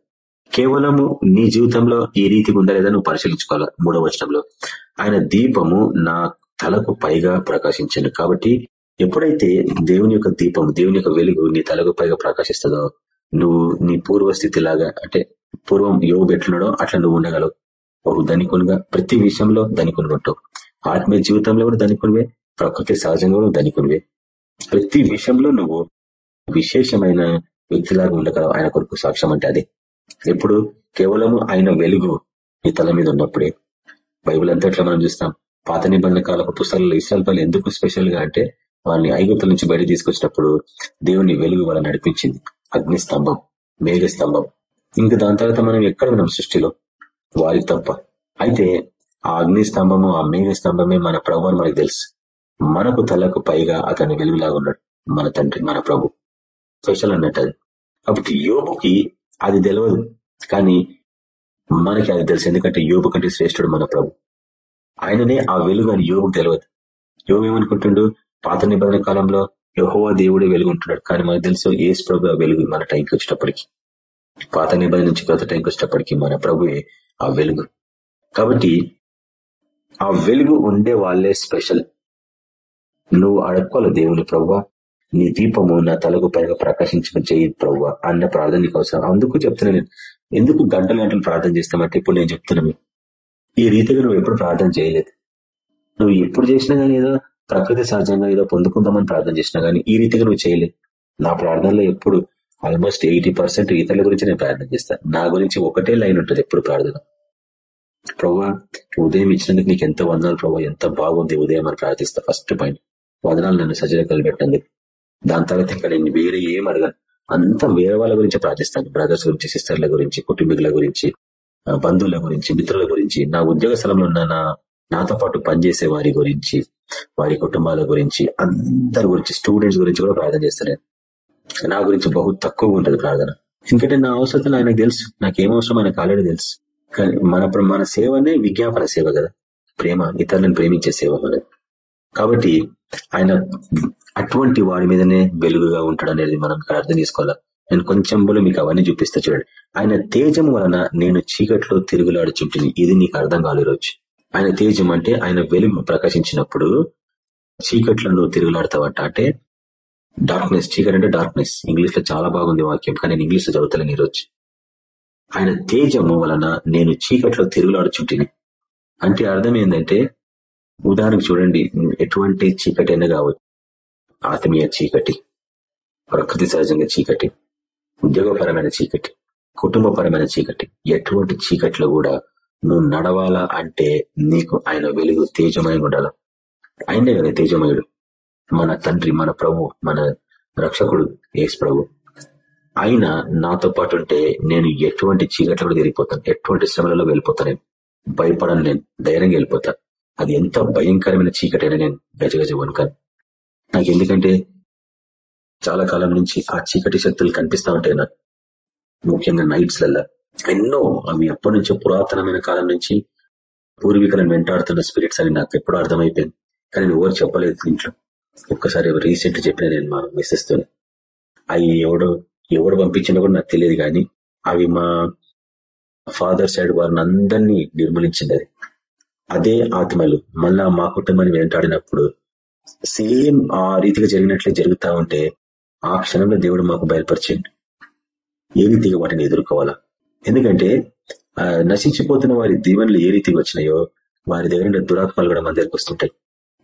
కేవలము నీ జీవితంలో ఈ రీతికి ఉందా లేదా నువ్వు పరిశీలించుకోవాలి మూడవ వచనంలో. ఆయన దీపము నా తలకు పైగా ప్రకాశించను. కాబట్టి ఎప్పుడైతే దేవుని యొక్క దీపం దేవుని యొక్క వెలుగు నీ తలకు పైగా ప్రకాశిస్తుందో నువ్వు నీ పూర్వస్థితి లాగా అంటే పూర్వం యోగు పెట్టున్నాడో అట్లా నువ్వు ఉండగలవు. ఒక ధనికునిగా ప్రతి విషయంలో ధనికుని ఉంటావు. ఆత్మీయ జీవితంలో కూడా ధనికునివే ప్రకృతి సహజంగా కూడా ధనికునివే. ప్రతి విషయంలో నువ్వు విశేషమైన వ్యక్తిలాగా ఉండగలవు. ఆయన కొరకు సాక్ష్యం అంటే అది. ఎప్పుడు? కేవలము ఆయన వెలుగు నీ తల మీద ఉన్నప్పుడే. బైబుల్ అంతట్లో మనం చూస్తాం? పాత నిబంధన కాలపు పుస్తకాలలో ఇస్రాల్ ఎందుకు స్పెషల్గా అంటే వాళ్ళని ఐగుప్తుల నుంచి బయట తీసుకొచ్చినప్పుడు దేవుని వెలుగు వాళ్ళని నడిపించింది. అగ్ని స్తంభం మేఘ స్తంభం. ఇంక దాని తర్వాత మనం ఎక్కడ ఉన్నాం సృష్టిలో? వారికి తప్ప. అయితే ఆ అగ్ని స్తంభము ఆ మేఘ స్తంభమే మన ప్రభు అని మనకు తెలుసు. మనకు తలకు పైగా అతని వెలుగులాగా ఉన్నాడు మన తండ్రి మన ప్రభు. స్పెషల్ అన్నట్టు అది. కాబట్టి యోగుకి అది తెలియదు కానీ మనకి అది తెలుసు. ఎందుకంటే యోగు కంటే శ్రేష్ఠుడు మన ప్రభు. ఆయననే ఆ వెలుగు అని యోగు తెలియదు యోగు ఏమనుకుంటుండు? పాత నిబంధన కాలంలో యహోవా దేవుడే వెలుగుంటున్నాడు. కానీ మనకు తెలుసు ఏసు ప్రభు ఆ వెలుగు మన టైంకి వచ్చేటప్పటికి. పాత నిబంధన నుంచి కొత్త టైంకి వచ్చేటప్పటికి మన ప్రభువే ఆ వెలుగు. కాబట్టి ఆ వెలుగు ఉండే వాళ్ళే స్పెషల్. నువ్వు అడుక్కోవాలి దేవుని ప్రవ్వ నీ దీపము నా తలకు పైగా ప్రకాశించడం చేయి ప్రవ్వ అన్న ప్రార్థన నీకు అవసరం. అందుకు చెప్తున్నా నేను ఎందుకు గంటలు గంటలు ప్రార్థన చేస్తామంటే ఇప్పుడు నేను చెప్తున్నాను ఈ రీతిగా నువ్వు ఎప్పుడు ప్రార్థన చేయలేదు. నువ్వు ఎప్పుడు చేసినా గానీ ఏదో ప్రకృతి సహజంగా ఏదో పొందుకుందామని ప్రార్థన చేసినా గానీ ఈ రీతిగా నువ్వు చేయలేదు. నా ప్రార్థనలో ఎప్పుడు ఆల్మోస్ట్ ఎయిటీ పర్సెంట్ ఇతరుల గురించి నేను ప్రార్థన చేస్తాను నా గురించి ఒకటే లైన్ ఉంటుంది ఎప్పుడు ప్రార్థన. ప్రభా ఉదయం ఇచ్చినందుకు నీకు ఎంత వందనాలు ప్రభావ ఎంత బాగుంది ఉదయం అని ప్రార్థిస్తా. ఫస్ట్ పాయింట్ వదనాలు నన్ను సజీవ కలిపెట్టినందుకు దాని తర్వాత ఇంకా నేను వేరే ఏం అడగను. అంతా వేరే వాళ్ళ గురించి ప్రార్థిస్తాను. బ్రదర్స్ గురించి సిస్టర్ల గురించి కుటుంబీకుల గురించి బంధువుల గురించి మిత్రుల గురించి నా ఉద్యోగ స్థలంలో ఉన్న నా నాతో పాటు పనిచేసే వారి గురించి వారి కుటుంబాల గురించి అందరి గురించి స్టూడెంట్స్ గురించి కూడా ప్రార్థన చేస్తాను. నా గురించి బహు తక్కువ ఉంటుంది ప్రార్థన. ఎందుకంటే నా అవసరం ఆయనకు తెలుసు. నాకేం అవసరం ఆయనకు ఆల్రెడీ తెలుసు. మన మన సేవనే విజ్ఞాపన సేవ కదా. ప్రేమ ఇతరులను ప్రేమించే సేవ మనది. కాబట్టి ఆయన అటువంటి వాడి మీదనే వెలుగుగా ఉంటాడు అనేది మనం అర్థం చేసుకోవాలి? నేను కొంచెం మీకు అవన్నీ చూపిస్తా చూడండి. ఆయన తేజం వలన నేను చీకట్లో తిరుగులాడుచుంటుంది ఇది నీకు అర్థం కాలేదు రోజు ఆయన తేజం అంటే ఆయన వెలుగు ప్రకాశించినప్పుడు చీకట్లో నువ్వు తిరుగులాడతావట అంటే డార్క్నెస్ చీకట్ అంటే డార్క్నెస్ ఇంగ్లీష్లో చాలా బాగుంది వాక్యం కానీ నేను ఇంగ్లీష్లో చదువుతాను ఈరోజు. ఆయన తేజము వలన నేను చీకట్లో తిరుగులాడుచుంటిని అంటే అర్థం ఏంటంటే ఉదాహరణకు చూడండి ఎటువంటి చీకటి అయినా కావచ్చు ఆత్మీయ చీకటి ప్రకృతి సహజంగా చీకటి ఉద్యోగపరమైన చీకటి కుటుంబపరమైన చీకటి ఎటువంటి చీకట్లో కూడా నువ్వు నడవాలా అంటే నీకు ఆయన వెలుగు తేజమయం ఉండాల. ఆయనే కదా తేజమయుడు. మన తండ్రి మన ప్రభు మన రక్షకుడు ఏసు ప్రభు. ఆయన నాతో పాటు ఉంటే నేను ఎటువంటి చీకట్లో కూడా తిరిగిపోతాను ఎటువంటి శ్రమలలో వెళ్ళిపోతాను? భయపడను నేను ధైర్యంగా వెళ్ళిపోతాను. అది ఎంత భయంకరమైన చీకటైనా నేను గజగజ వణుకాను. నాకు ఎందుకంటే చాలా కాలం నుంచి ఆ చీకటి శక్తులు కనిపిస్తూ ఉంటాయి నాకు. ముఖ్యంగా నైట్స్లల్లా. ఎన్నో అవి ఎప్పటి నుంచో పురాతనమైన కాలం నుంచి పూర్వీకులను వెంటాడుతున్న స్పిరిట్స్ అని నాకు ఎప్పుడు అర్థమైపోయింది. కానీ ఎవరు చెప్పలేదు ఇంట్లో. ఒక్కసారి రీసెంట్ చెప్పిన నేను మా మిస్సెస్తో అవి ఎవడో ఎవడు పంపించినా కూడా నాకు తెలియదు కానీ అవి మా ఫాదర్ సైడ్ వారిని అందరినీ నిర్మూలించింది అది. అదే ఆత్మలు మళ్ళా మా కుటుంబాన్ని వెంటాడినప్పుడు సేమ్ ఆ రీతిగా జరిగినట్లే జరుగుతా ఉంటే ఆ క్షణంలో దేవుడు మాకు బయలుపరిచింది ఏ రీతిగా వాటిని ఎదుర్కోవాలా? ఎందుకంటే నశించిపోతున్న వారి దీవెనలు ఏ రీతికి వచ్చినాయో వారి దగ్గర దురాత్మలు కూడా మన దగ్గరకు వస్తుంటాయి.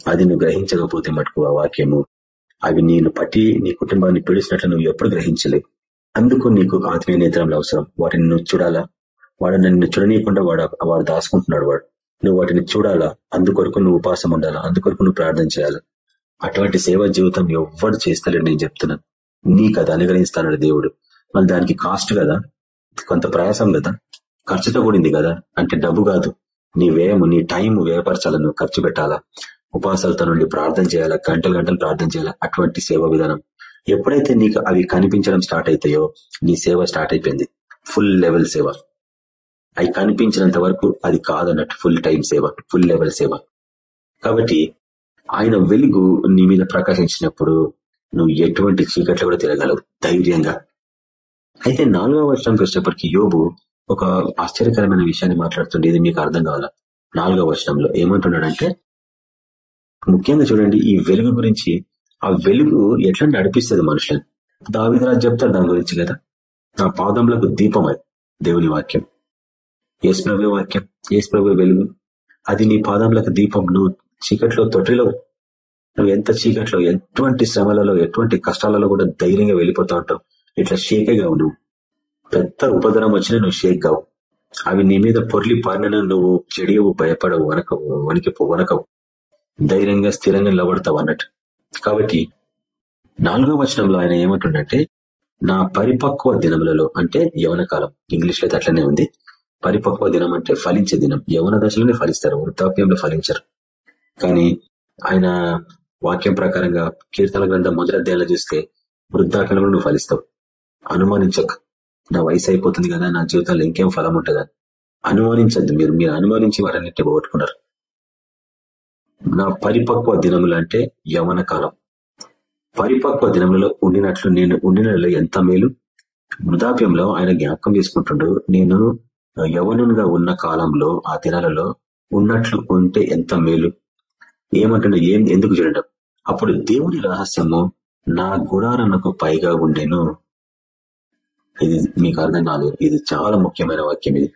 అది నువ్వు గ్రహించకపోతే మటుకు ఆ వాక్యము అవి నేను పట్టి నీ కుటుంబాన్ని పీడిస్తున్నట్లు నువ్వు ఎప్పుడు గ్రహించలేవు. అందుకు నీకు ఆత్మీయ నేత్రంలో అవసరం. వాటిని నువ్వు చూడాలా? వాడు నన్ను చూడనీయకుండా వాడు వాడు దాచుకుంటున్నాడు వాడు. నువ్వు వాటిని చూడాలా? అందుకొరకు నువ్వు ఉపాసం ఉండాలా? అందుకొరకు నువ్వు ప్రార్థన చేయాలా? అటువంటి సేవా జీవితం ఎవ్వరు చేస్తలేడు నేను చెప్తున్నాను. నీకు అది అనుగ్రహిస్తాడు దేవుడు. మళ్ళీ దానికి కాస్ట్ కదా? కొంత ప్రయాసం కదా? ఖర్చుతో కూడింది కదా? అంటే డబ్బు కాదు. నీ వ్యయము నీ టైం వ్యయపరచాలా నువ్వు? ఖర్చు పెట్టాలా? ఉపాసాలతో నుండి ప్రార్థన చేయాలా? గంటలు గంటలు ప్రార్థన చేయాలా? అటువంటి సేవా విధానం. ఎప్పుడైతే నీకు అవి కనిపించడం స్టార్ట్ అవుతాయో నీ సేవ స్టార్ట్ అయిపోయింది. ఫుల్ లెవెల్ సేవ. అవి కనిపించినంత వరకు అది కాదన్నట్టు ఫుల్ టైం సేవ ఫుల్ లెవెల్ సేవ. కాబట్టి ఆయన వెలుగు నీ మీద ప్రకాశించినప్పుడు నువ్వు ఎటువంటి చీకట్లు కూడా తిరగలవు ధైర్యంగా. అయితే నాలుగవ వర్షంకి వచ్చినప్పటికీ యోబు ఒక ఆశ్చర్యకరమైన విషయాన్ని మాట్లాడుతుండే ఇది మీకు అర్థం కావాల? నాలుగవ వర్షంలో ఏమంటున్నాడంటే ముఖ్యంగా చూడండి ఈ వెలుగు గురించి ఆ వెలుగు ఎట్లా నడిపిస్తుంది మనుషులను దావిదరాజు చెప్తారు దాని గురించి కదా? నా పాదంలకు దీపం అది దేవుని వాక్యం. ఏసు వాక్యం ఏసు వెలుగు. అది నీ పాదములకు దీపం నువ్వు చీకట్లో తొట్టిలో. నువ్వు ఎంత చీకట్లో ఎటువంటి శ్రమలలో ఎటువంటి కష్టాలలో కూడా ధైర్యంగా వెళ్ళిపోతా ఉంటావు. ఇట్లా షేకే కావు నువ్వు. పెద్ద ఉపద్రవం వచ్చినా నువ్వు షేక్ కావు అవి నీ మీద పొర్లి పారిన నువ్వు చెడియవు భయపడవు వనకవు వనికి వనకవు ధైర్యంగా స్థిరంగా నిలబడతావు అన్నట్టు. కాబట్టి నాలుగో వచనంలో ఆయన ఏమంటుండంటే నా పరిపక్వ దినములలో అంటే యవన కాలం ఇంగ్లీష్లో అట్లనే ఉంది. పరిపక్వ దినం అంటే ఫలించే దినం. యవన దశలోనే ఫలిస్తారు వృద్ధాప్యంలో ఫలించరు. కానీ ఆయన వాక్యం ప్రకారంగా కీర్తన గ్రంథం మొదటి అధ్యాయంలో చూస్తే వృద్ధాప్యంలో నువ్వు ఫలిస్తావు. అనుమానించక. నా వయసు అయిపోతుంది కదా నా జీవితంలో ఇంకేం ఫలం ఉంటుందా? అనుమానించద్దు. మీరు మీరు అనుమానించి వారన్నింటి పోగొట్టుకున్నారు. నా పరిపక్వ దినములు అంటే యవన కాలం. పరిపక్వ దినములలో ఉండినట్లు నేను ఉండినలో ఎంత మేలు? వృధాప్యంలో ఆయన జ్ఞాపకం చేసుకుంటుండ్రు నేను యవనుగా ఉన్న కాలంలో ఆ దినాలలో ఉన్నట్లు ఉంటే ఎంత మేలు? ఏమంటుండే ఏం ఎందుకు చూడండి. అప్పుడు దేవుని రహస్యము నా గుడారనకు పైగా ఉండేను. ఇది మీకు అర్థం కాలేదు. ఇది చాలా ముఖ్యమైన వాక్యం ఇది.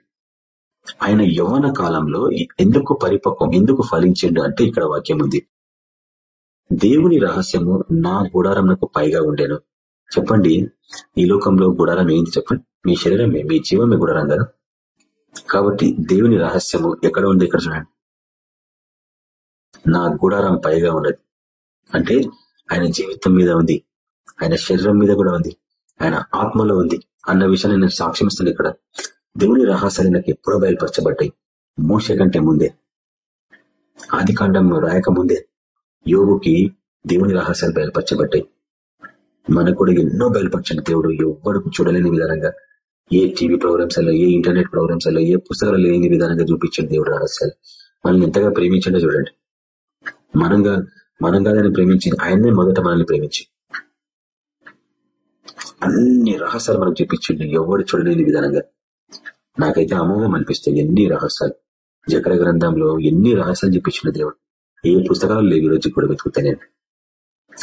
ఆయన యవన కాలంలో ఎందుకు పరిపక్వం ఎందుకు ఫలించిండు అంటే ఇక్కడ వాక్యం ఉంది. దేవుని రహస్యము నా గుడారంకు పైగా ఉండేను. చెప్పండి. ఈ లోకంలో గుడారం ఏంటి చెప్పండి. మీ శరీరమే మీ జీవమే గుడారం కదా? కాబట్టి దేవుని రహస్యము ఎక్కడ ఉంది ఇక్కడ చూడండి. నా గుడారం పైగా ఉన్నది. అంటే ఆయన జీవితం మీద ఉంది. ఆయన శరీరం మీద కూడా ఉంది. ఆయన ఆత్మలో ఉంది అన్న విషయాన్ని నేను సాక్ష్యం ఇక్కడ. దేవుని రహస్యాలు నాకు ఎప్పుడో బయలుపరచబడ్డాయి. మోస కంటే ముందే. ఆది కాండం రాయక ముందే యోగుకి దేవుని రహస్యాలు బయలుపరచబడ్డాయి. మనకు కూడా ఎన్నో బయలుపరచండి. దేవుడు ఎవ్వడు చూడలేని విధానంగా ఏ టీవీ ప్రోగ్రామ్స్ అలా ఏ ఇంటర్నెట్ ప్రోగ్రామ్స్లో ఏ పుస్తకాలు లేని విధానంగా చూపించండి దేవుడు రహస్యాలు మనల్ని ఎంతగా ప్రేమించండో చూడండి. మనంగా మనం కాదని ప్రేమించి ఆయన్నే మొదట మనల్ని ప్రేమించి. అన్ని రహస్యాలు మనం చూపించండి ఎవరు చూడలేని విధానంగా. నాకైతే అమోఘం అనిపిస్తుంది ఎన్ని రహస్యాలు. జకర గ్రంథంలో ఎన్ని రహస్యాలు చూపించిన దేవుడు. ఏ పుస్తకాలు లేవు ఈరోజు కూడా వెతుకుతాయి నేను.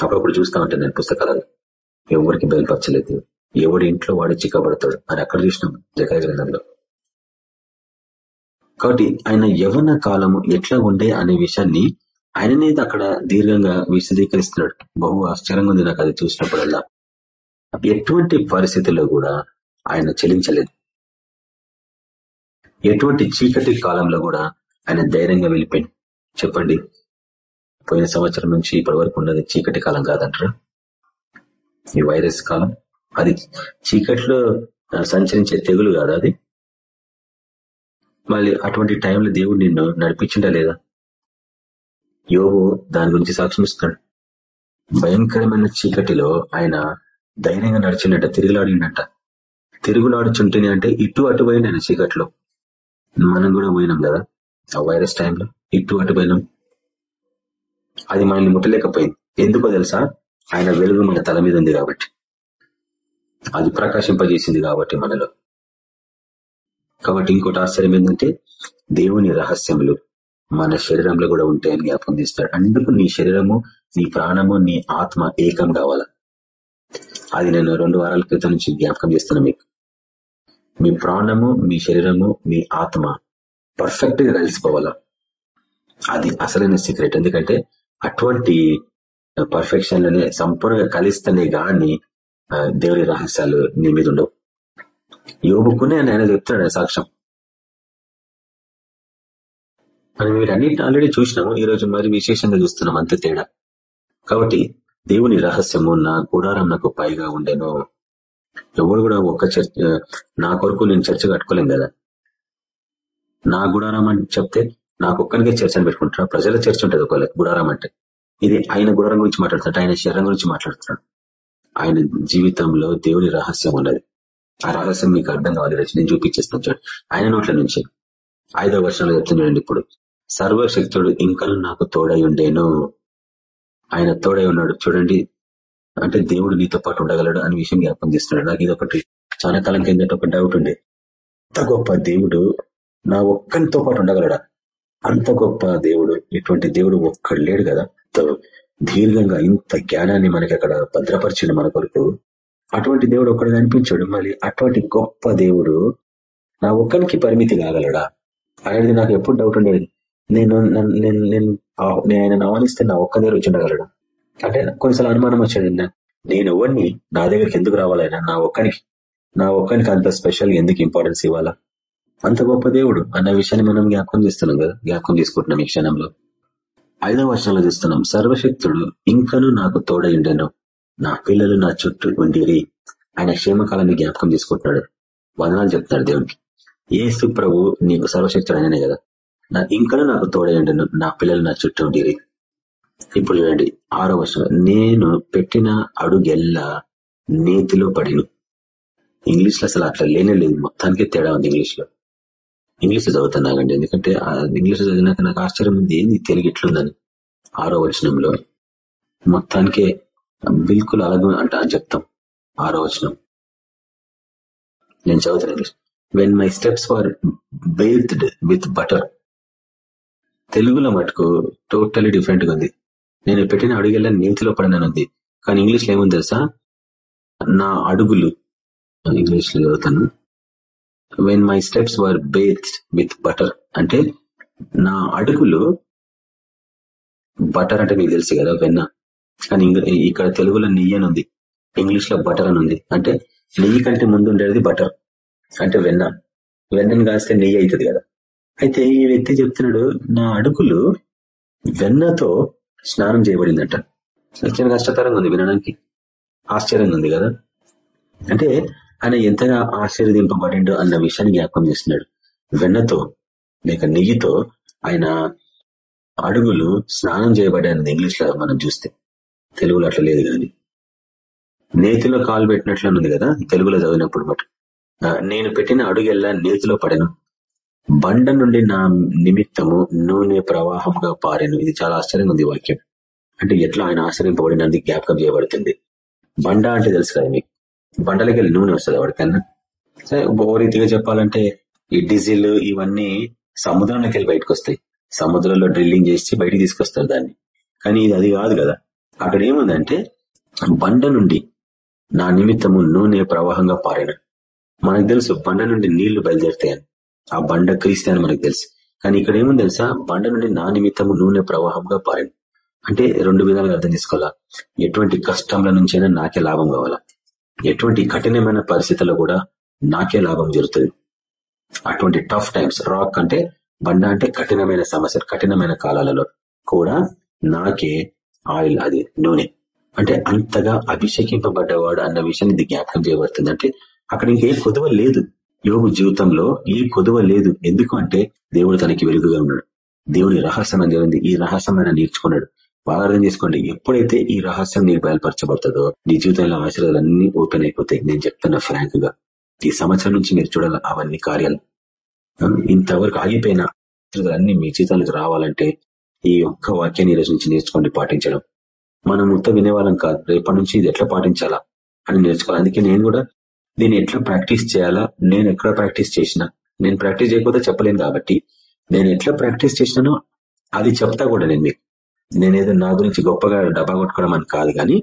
అప్పుడప్పుడు చూస్తా ఉంటాను నేను పుస్తకాలు ఎవరికి బయలుపరచలేదు ఎవడి ఇంట్లో వాడు చిక్కబడతాడు అని అక్కడ చూసినాం జకర గ్రంథంలో. కాబట్టి ఆయన యవన కాలము ఎట్లా ఉండే అనే విషయాన్ని ఆయననే అక్కడ దీర్ఘంగా విశదీకరిస్తున్నాడు. బహు ఆశ్చర్యంగా ఉంది నాకు అది చూసినప్పుడల్లా. ఎటువంటి పరిస్థితుల్లో కూడా ఆయన చెలించలేదు. ఎటువంటి చీకటి కాలంలో కూడా ఆయన ధైర్యంగా వెళ్ళిపోయింది చెప్పండి పోయిన సంవత్సరం నుంచి ఇప్పటి వరకు ఉన్నది చీకటి కాలం కాదంటారు? ఈ వైరస్ కాలం? అది చీకట్లో సంచరించే తెగులు కాదు అది. మళ్ళీ అటువంటి టైంలో దేవుడు నిన్ను నడిపించిండా లేదా? యోగు దాని గురించి సాక్ష్యం ఇస్తున్నాడు భయంకరమైన చీకటిలో ఆయన ధైర్యంగా నడిచిండట తిరుగులాడిండట. తిరుగులాడుచుంటేనే అంటే ఇటు అటు పోయింది ఆయన చీకట్లో. మనం కూడా పోయినాం కదా ఆ వైరస్ టైంలో ఇటు అటు పోయినాం. అది మనల్ని ముట్టలేకపోయింది. ఎందుకో తెలుసా? ఆయన వెలుగు మన తల మీద ఉంది కాబట్టి. అది ప్రకాశింపజేసింది కాబట్టి మనలో. కాబట్టి ఇంకోటి ఆశ్చర్యం ఏంటంటే దేవుని రహస్యములు మన శరీరంలో కూడా ఉంటాయని జ్ఞాపకం తీస్తాడు అందుకు నీ శరీరము నీ ప్రాణము నీ ఆత్మ ఏకం కావాలా? అది నేను రెండు వారాల క్రితం నుంచి జ్ఞాపకం చేస్తాను మీకు. మీ ప్రాణము మీ శరీరము మీ ఆత్మ పర్ఫెక్ట్గా కలిసిపోవాలా? అది అసలైన సీక్రెట్. ఎందుకంటే అటువంటి పర్ఫెక్షన్లోనే సంపూర్ణంగా కలిస్తేనే గాని దేవుడి రహస్యాలు నీ మీద ఉండవు. యోగుకునే ఆయన చెప్తున్నాడు సాక్ష్యం. మనం వీటన్నిటిని ఆల్రెడీ చూసినాము. ఈ రోజు మరి విశేషంగా చూస్తున్నాం. అంతే తేడా. కాబట్టి దేవుని రహస్యము నా గుడారం నాకు పైగా ఉండేను. ఎవరు కూడా ఒక్క చర్చ నా కొరకు నేను చర్చ కట్టుకోలేం కదా. నా గుడారం అని చెప్తే నాకు ఒక్కరికే చర్చ అని పెట్టుకుంటా ప్రజల చర్చ ఉంటుంది ఒకవేళ గుడారం అంటే. ఇది ఆయన గుడారం గురించి మాట్లాడుతున్నాడు. ఆయన శరీరం గురించి మాట్లాడుతున్నాడు. ఆయన జీవితంలో దేవుని రహస్యం ఉన్నది. ఆ రహస్యం మీకు అర్థం కావాలి. నేను చూపించేస్తాను చూడండి ఆయన నోట్ల నుంచి. ఐదో వర్షంలో చెప్తున్నాడు ఇప్పుడు. సర్వశక్తుడు ఇంకా నాకు తోడై ఉండేను. ఆయన తోడై ఉన్నాడు. చూడండి. అంటే దేవుడు నీతో పాటు ఉండగలడు అనే విషయం జ్ఞాపకం చేస్తున్నాడు. నాకు ఇది ఒకటి. చాలా కాలం కిందట ఒక డౌట్ ఉండే. అంత గొప్ప దేవుడు నా ఒక్కరితో పాటు ఉండగలడా? అంత గొప్ప దేవుడు. ఇటువంటి దేవుడు ఒక్కడు లేడు కదా. దీర్ఘంగా ఇంత జ్ఞానాన్ని మనకి అక్కడ భద్రపరిచిండు మన కొరకు? అటువంటి దేవుడు ఒక్కడ కనిపించాడు. మళ్ళీ అటువంటి గొప్ప దేవుడు నా ఒక్కరికి పరిమితి కాగలడా? అనేది నాకు ఎప్పుడు డౌట్ ఉండేది. నేను నేను నేను ఆయన ఆహ్వానిస్తే నా ఒక్క దగ్గర వచ్చి ఉండగలడా? అంటే కొన్నిసార్లు అనుమానం వచ్చాడు నేను ఎవరిని నా దగ్గరికి ఎందుకు రావాలైనా నా ఒక్కనికి నా ఒక్కనికి అంత స్పెషల్ ఎందుకు ఇంపార్టెన్స్ ఇవ్వాలా? అంత గొప్ప దేవుడు అన్న విషయాన్ని మనం జ్ఞాపకం చేస్తున్నాం కదా జ్ఞాపకం చేసుకుంటున్నాం ఈ క్షణంలో. ఐదవ వర్షాలు చూస్తున్నాం సర్వశక్తుడు ఇంకనూ నాకు తోడైండెను నా పిల్లలు నా చుట్టూ ఉండిరి. ఆయన క్షేమకాలాన్ని జ్ఞాపకం తీసుకుంటున్నాడు. వదనాలు చెప్తున్నాడు దేవునికి. ఏసు ప్రభు నీకు సర్వశక్తుడు అయిననే కదా. నా ఇంకా నాకు తోడేయండి నా పిల్లలు నా చుట్టూ ఉండిరి. ఇప్పుడు చూడండి ఆరో వర్షం నేను పెట్టిన అడుగెల్లా నేతిలో పడిను. ఇంగ్లీష్లో అసలు అట్లా లేనే లేదు. మొత్తానికి తేడా ఉంది ఇంగ్లీష్లో ఇంగ్లీష్ చదువుతున్నాగండి ఎందుకంటే ఇంగ్లీష్ చదివినాక నాకు ఆశ్చర్యం ఉంది. ఏంది తెలుగు ఇట్లుందని. ఆరో వచనంలో మొత్తానికే బిల్కుల్ అలగు అంట అని చెప్తాం. ఆరో వచనం. నేను చదువుతాను English. When my steps were bailed with butter తెలుగులో మటుకు టోటలీ డిఫరెంట్గా ఉంది. నేను పెట్టిన అడుగుల నీతిలో పడినది కానీ ఇంగ్లీష్లో ఏముంది తెలుసా? నా అడుగులు. ఇంగ్లీష్లో చదువుతాను. When my steps were based with butter అంటే నా అడుగులు బటర్ అంటే మీకు తెలుసు కదా వెన్న. కానీ ఇక్కడ తెలుగులో నెయ్యి అని ఉంది. ఇంగ్లీష్లో బటర్ అని ఉంది. అంటే నెయ్యి కంటే ముందు ఉండేది బటర్ అంటే వెన్న. వెన్నను కాస్తే నెయ్యి అవుతుంది కదా. అయితే ఈ వ్యక్తి చెప్తున్నాడు నా అడుగులు వెన్నతో స్నానం చేయబడిందట. చాలా కష్టతరంగా ఉంది వినడానికి. ఆశ్చర్యంగా ఉంది కదా. అంటే ఆయన ఎంతగా ఆశీర్వదింపబడిండు అన్న విషయాన్ని జ్ఞాపకం చేస్తున్నాడు. వెన్నతో లేక నెయ్యితో ఆయన అడుగులు స్నానం చేయబడ్డాయి ఇంగ్లీష్లో మనం చూస్తే. తెలుగులో అట్లా లేదు కానీ. నేతిలో కాలు పెట్టినట్లు ఉంది కదా తెలుగులో చదివినప్పుడు మాట. నేను పెట్టిన అడుగెల్లా నేతిలో పడను. బండ నుండి నా నిమిత్తము నూనె ప్రవాహంగా పారాను. ఇది చాలా ఆశ్చర్యంగా ఉంది వాక్యం. అంటే ఎట్లా ఆయన ఆశ్చర్యింపబడినందుకు జ్ఞాపకం చేయబడుతుంది. బండ అంటే తెలుసు కదా మీకు. బండలకి వెళ్ళి నూనె వస్తుంది ఎవరికన్నా సరే ఓ రీతిగా చెప్పాలంటే ఈ డీజిల్ ఇవన్నీ సముద్రంలోకి వెళ్ళి బయటకు వస్తాయి సముద్రంలో డ్రిల్లింగ్ చేసి బయటికి తీసుకొస్తారు దాన్ని. కానీ ఇది అది కాదు కదా. అక్కడ ఏముందంటే బండ నుండి నా నిమిత్తము నూనె ప్రవాహంగా పారిన. మనకు తెలుసు బండ నుండి నీళ్ళు బయలుదేరుతాయని. ఆ బండ క్రీస్తే అని మనకు తెలుసు. కానీ ఇక్కడ ఏముంది తెలుసా? బండ నుండి నా నిమిత్తము నూనె ప్రవాహంగా పారిన అంటే రెండు విధాలుగా అర్థం చేసుకోవాలా? ఎటువంటి కష్టంల నుంచైనా నాకే లాభం కావాలా? ఎటువంటి కఠినమైన పరిస్థితుల్లో కూడా నాకే లాభం జరుగుతుంది. అటువంటి టఫ్ టైమ్స్ రాక్ అంటే బండ అంటే కఠినమైన సమస్య కఠినమైన కాలాలలో కూడా నాకే ఆయిల్ అది నూనె అంటే అంతగా అభిషేకింపబడ్డవాడు అన్న విషయాన్ని ఇది జ్ఞాపకం చేయబడుతుంది. అంటే అక్కడ ఇంకే కొదువ లేదు. యోగు జీవితంలో ఏ కొదువ లేదు. ఎందుకు అంటే దేవుడు తనకి వెలుగుగా ఉన్నాడు. దేవుని రహస్యం అని జరిగింది. ఈ రహస్యం ఆయన నేర్చుకున్నాడు. బాగా అర్థం చేసుకోండి. ఎప్పుడైతే ఈ రహస్యం నీకు బయలుపరచబడుతుందో నీ జీవితంలో ఆశీర్వాదాలన్నీ ఓపెన్ అయిపోతాయి. నేను చెప్తున్నా ఫ్రాంక్గా ఈ సంవత్సరం నుంచి మీరు చూడాలి అవన్నీ కార్యాలు. ఇంతవరకు ఆగిపోయిన ఆశీర్వాదాలన్నీ మీ జీవితానికి రావాలంటే ఈ ఒక్క వాక్యాన్ని ఈరోజు నుంచి నేర్చుకోండి పాటించడం. మనం మొత్తం వినేవాళ్ళం కాదు. రేపటి నుంచి ఇది ఎట్లా పాటించాలా అని నేర్చుకోవాలి. అందుకే నేను కూడా దీన్ని ఎట్లా ప్రాక్టీస్ చేయాలా? నేను ఎక్కడ ప్రాక్టీస్ చేసినా? నేను ప్రాక్టీస్ చేయకపోతే చెప్పలేను కాబట్టి నేను ఎట్లా ప్రాక్టీస్ చేసినానో అది చెప్తా కూడా నేను మీకు. నేనేదో నా గురించి గొప్పగా డబ్బా కొట్టుకోవడం అని కాదు కానీ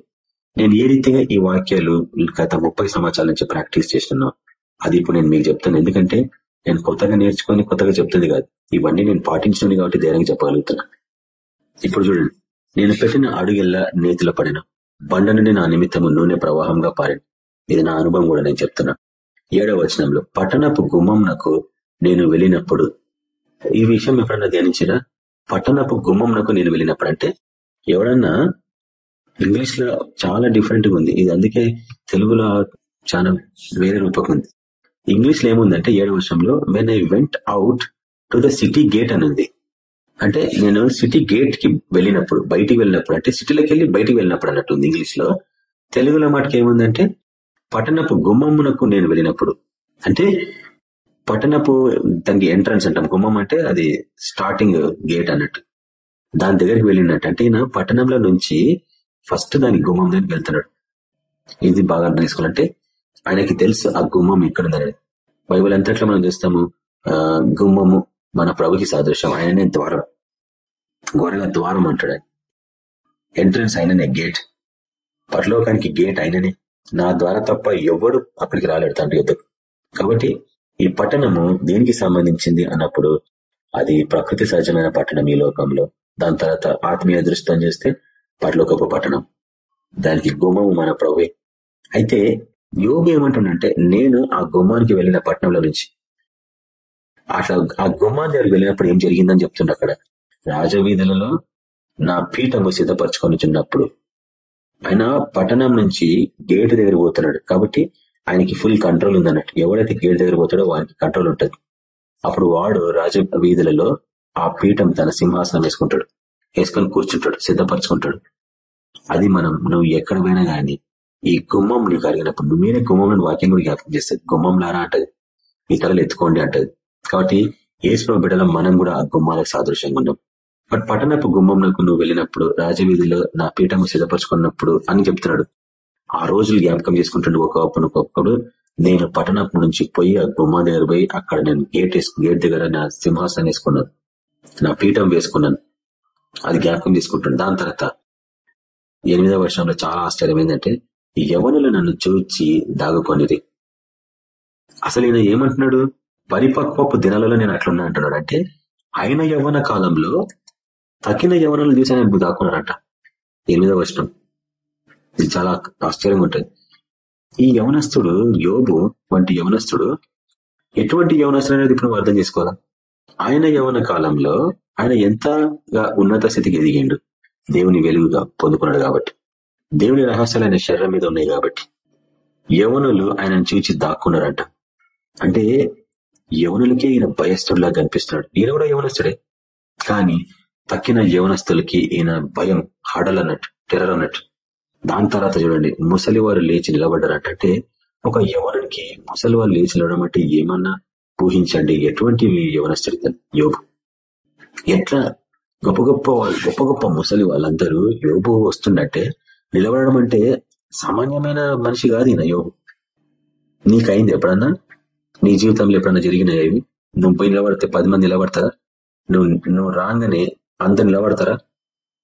నేను ఏ రీతిగా ఈ వాక్యాలు గత ముప్పై సంవత్సరాల నుంచి ప్రాక్టీస్ చేస్తున్నాను అది ఇప్పుడు నేను మీకు చెప్తాను. ఎందుకంటే నేను కొత్తగా నేర్చుకొని కొత్తగా చెప్తుంది కాదు. ఇవన్నీ నేను పాటించినవి కాబట్టి ధైర్యంగా చెప్పగలుగుతున్నా. ఇప్పుడు చూడండి. నేను పెట్టిన అడుగెల్లా నేతిలో పడిన. బండ నుండి నా నిమిత్తము నూనె ప్రవాహంగా పారిన. ఇది నా అనుభవం కూడా నేను చెప్తున్నా. ఏడవ వచనంలో పట్టణపు గుమ్మంనకు నేను వెళ్ళినప్పుడు ఈ విషయం ఎప్పుడన్నా ధ్యానించినా పట్టణపు గుమ్మంనకు నేను వెళ్ళినప్పుడు అంటే ఎవడన్నా ఇంగ్లీష్లో చాలా డిఫరెంట్గా ఉంది ఇది అందుకే తెలుగులో చాలా వేరే రూపకం ఉంది ఇంగ్లీష్లో ఏముందంటే ఏడవ వర్షంలో when I went out to the city gate అని ఉంది అంటే నేను సిటీ గేట్కి వెళ్ళినప్పుడు బయటికి వెళ్ళినప్పుడు అంటే సిటీలోకి వెళ్ళి బయటికి వెళ్ళినప్పుడు అన్నట్టుంది ఇంగ్లీష్లో తెలుగులో మాటకి ఏముందంటే పట్టణపు గుమ్మమునకు నేను వెళ్ళినప్పుడు. అంటే పట్టణపు దానికి ఎంట్రన్స్ అంటాం. గుమ్మం అంటే అది స్టార్టింగ్ గేట్ అన్నట్టు. దాని దగ్గరికి వెళ్ళినట్టు అంటే ఈయన పట్టణంలో నుంచి ఫస్ట్ దాని గుమ్మం దగ్గరికి వెళ్తున్నాడు. ఇది బాగా అర్థం చేసుకోవాలంటే ఆయనకి తెలుసు ఆ గుమ్మం ఇక్కడ ఉందనేది బైబుల్ అంతట్లో మనం చూస్తాము గుమ్మము మన ప్రభుకి సాదృశ్యం. ఆయననే ద్వారం. ఘోరంగా ద్వారం అంటాడు ఎంట్రన్స్ ఆయననే గేట్ పరలోకానికి గేట్ అయిననే నా ద్వారా తప్ప ఎవడు అక్కడికి రాలేడు తండ్రి యుద్ధకు కాబట్టి ఈ పట్టణము దేనికి సంబంధించింది అన్నప్పుడు అది ప్రకృతి సహజమైన పట్టణం ఈ లోకంలో. దాని తర్వాత ఆత్మీయ దృష్టితో చేస్తే పట్లోకపు పట్టణం. దానికి గుమ్మము మన ప్రభువే. అయితే యోగి ఏమంటుండంటే నేను ఆ గుమ్మానికి వెళ్ళిన పట్టణంలో నుంచి. అట్లా ఆ గుమ్మాన్ దగ్గర వెళ్ళినప్పుడు ఏం జరిగిందని చెప్తుండ అక్కడ. రాజవీధులలో నా పీఠము సిద్ధపరచుకొని చిన్నప్పుడు ఆయన పట్టణం నుంచి గేటు దగ్గర పోతున్నాడు. కాబట్టి ఆయనకి ఫుల్ కంట్రోల్ ఉంది అన్నట్టు ఎవడైతే గేట్ దగ్గర పోతాడో వానికి కంట్రోల్ ఉంటుంది. అప్పుడు వాడు రాజ వీధులలో ఆ పీఠం తన సింహాసనం వేసుకుంటాడు. వేసుకొని కూర్చుంటాడు సిద్ధపరచుకుంటాడు. అది మనం నువ్వు ఎక్కడ పోయినా కానీ ఈ గుమ్మం నీకు అరిగినప్పుడు నువ్వు మీరే గుమ్మంలో వాక్యం కూడా జ్ఞాపకం చేస్తుంది గుమ్మం లారా అంటది. మీ తలలు ఎత్తుకోండి అంటది. కాబట్టి ఏసులో బిడ్డలో మనం కూడా ఆ గుమ్మాలకు సాదృశ్యంగా ఉన్నాం. బట్ పట్టణపు గుమ్మంలోకి నువ్వు వెళ్ళినప్పుడు రాజవీధిలో నా పీఠము సిద్ధపరచుకున్నప్పుడు అని చెప్తున్నాడు. ఆ రోజులు జ్ఞాపకం చేసుకుంటుండే ఒకప్పుడు ఒకప్పుడు నేను పట్టణపు నుంచి పోయి ఆ గుమ్మ దగ్గర పోయి అక్కడ నేను గేట్ గేట్ దగ్గర నా సింహాసనం వేసుకున్నాను నా పీఠం వేసుకున్నాను. అది జ్ఞాపకం తీసుకుంటాను దాని తర్వాత ఎనిమిదవ వర్షంలో చాలా ఆశ్చర్యం ఏంటంటే యవనులు నన్ను చూచి దాగుకొనిది అసలు ఈయన ఏమంటున్నాడు? పరిపక్వపు దినాలలో నేను అట్లున్నా అంటున్నాడు. అంటే ఆయన యవన కాలంలో తగిన యవనలు చూసి ఆయన దాక్కున్నారంట. ఎనిమిదవ వర్షం. ఇది చాలా ఆశ్చర్యంగా ఉంటుంది. ఈ యవనస్తుడు యోబు వంటి యవనస్తుడు ఎటువంటి యవనస్తుడు అనేది ఇప్పుడు అర్థం చేసుకోవాలా? ఆయన యవన కాలంలో ఆయన ఎంతగా ఉన్నత స్థితికి ఎదిగిండు? దేవుని వెలుగుగా పొందుకున్నాడు కాబట్టి. దేవుని రహస్యాలు ఆయన శరీరం మీద ఉన్నాయి కాబట్టి. యవనులు ఆయనను చూచి దాక్కున్నారంట. అంటే యవనులకే ఈయన భయస్థుడిలా కనిపిస్తున్నాడు. ఈయన కూడా యవనస్తుడే. కానీ తక్కిన యవనస్తులకి ఈయన భయం హడలన్నట్టు టెర్రర్ అన్నట్టు దాని తర్వాత చూడండి ముసలి వారు లేచి నిలబడ్డారంట అంటే ఒక యవనునికి ముసలి వారు లేచి నిలవడం అంటే ఏమన్నా ఊహించండి. ఎటువంటి యవనస్తుడి యోగు ఎట్లా? గొప్ప గొప్ప గొప్ప గొప్ప ముసలి వాళ్ళందరూ యోబు వస్తుందంటే నిలబడడం అంటే సామాన్యమైన మనిషి కాదు ఈయన యోగు నీకైంది ఎప్పుడన్నా? నీ జీవితంలో ఎప్పుడన్నా జరిగినాయి నువ్వు పోయి నిలబడితే పది మంది నిలబడతారా? నువ్వు నువ్వు రాగానే అంత నిలబడతారా?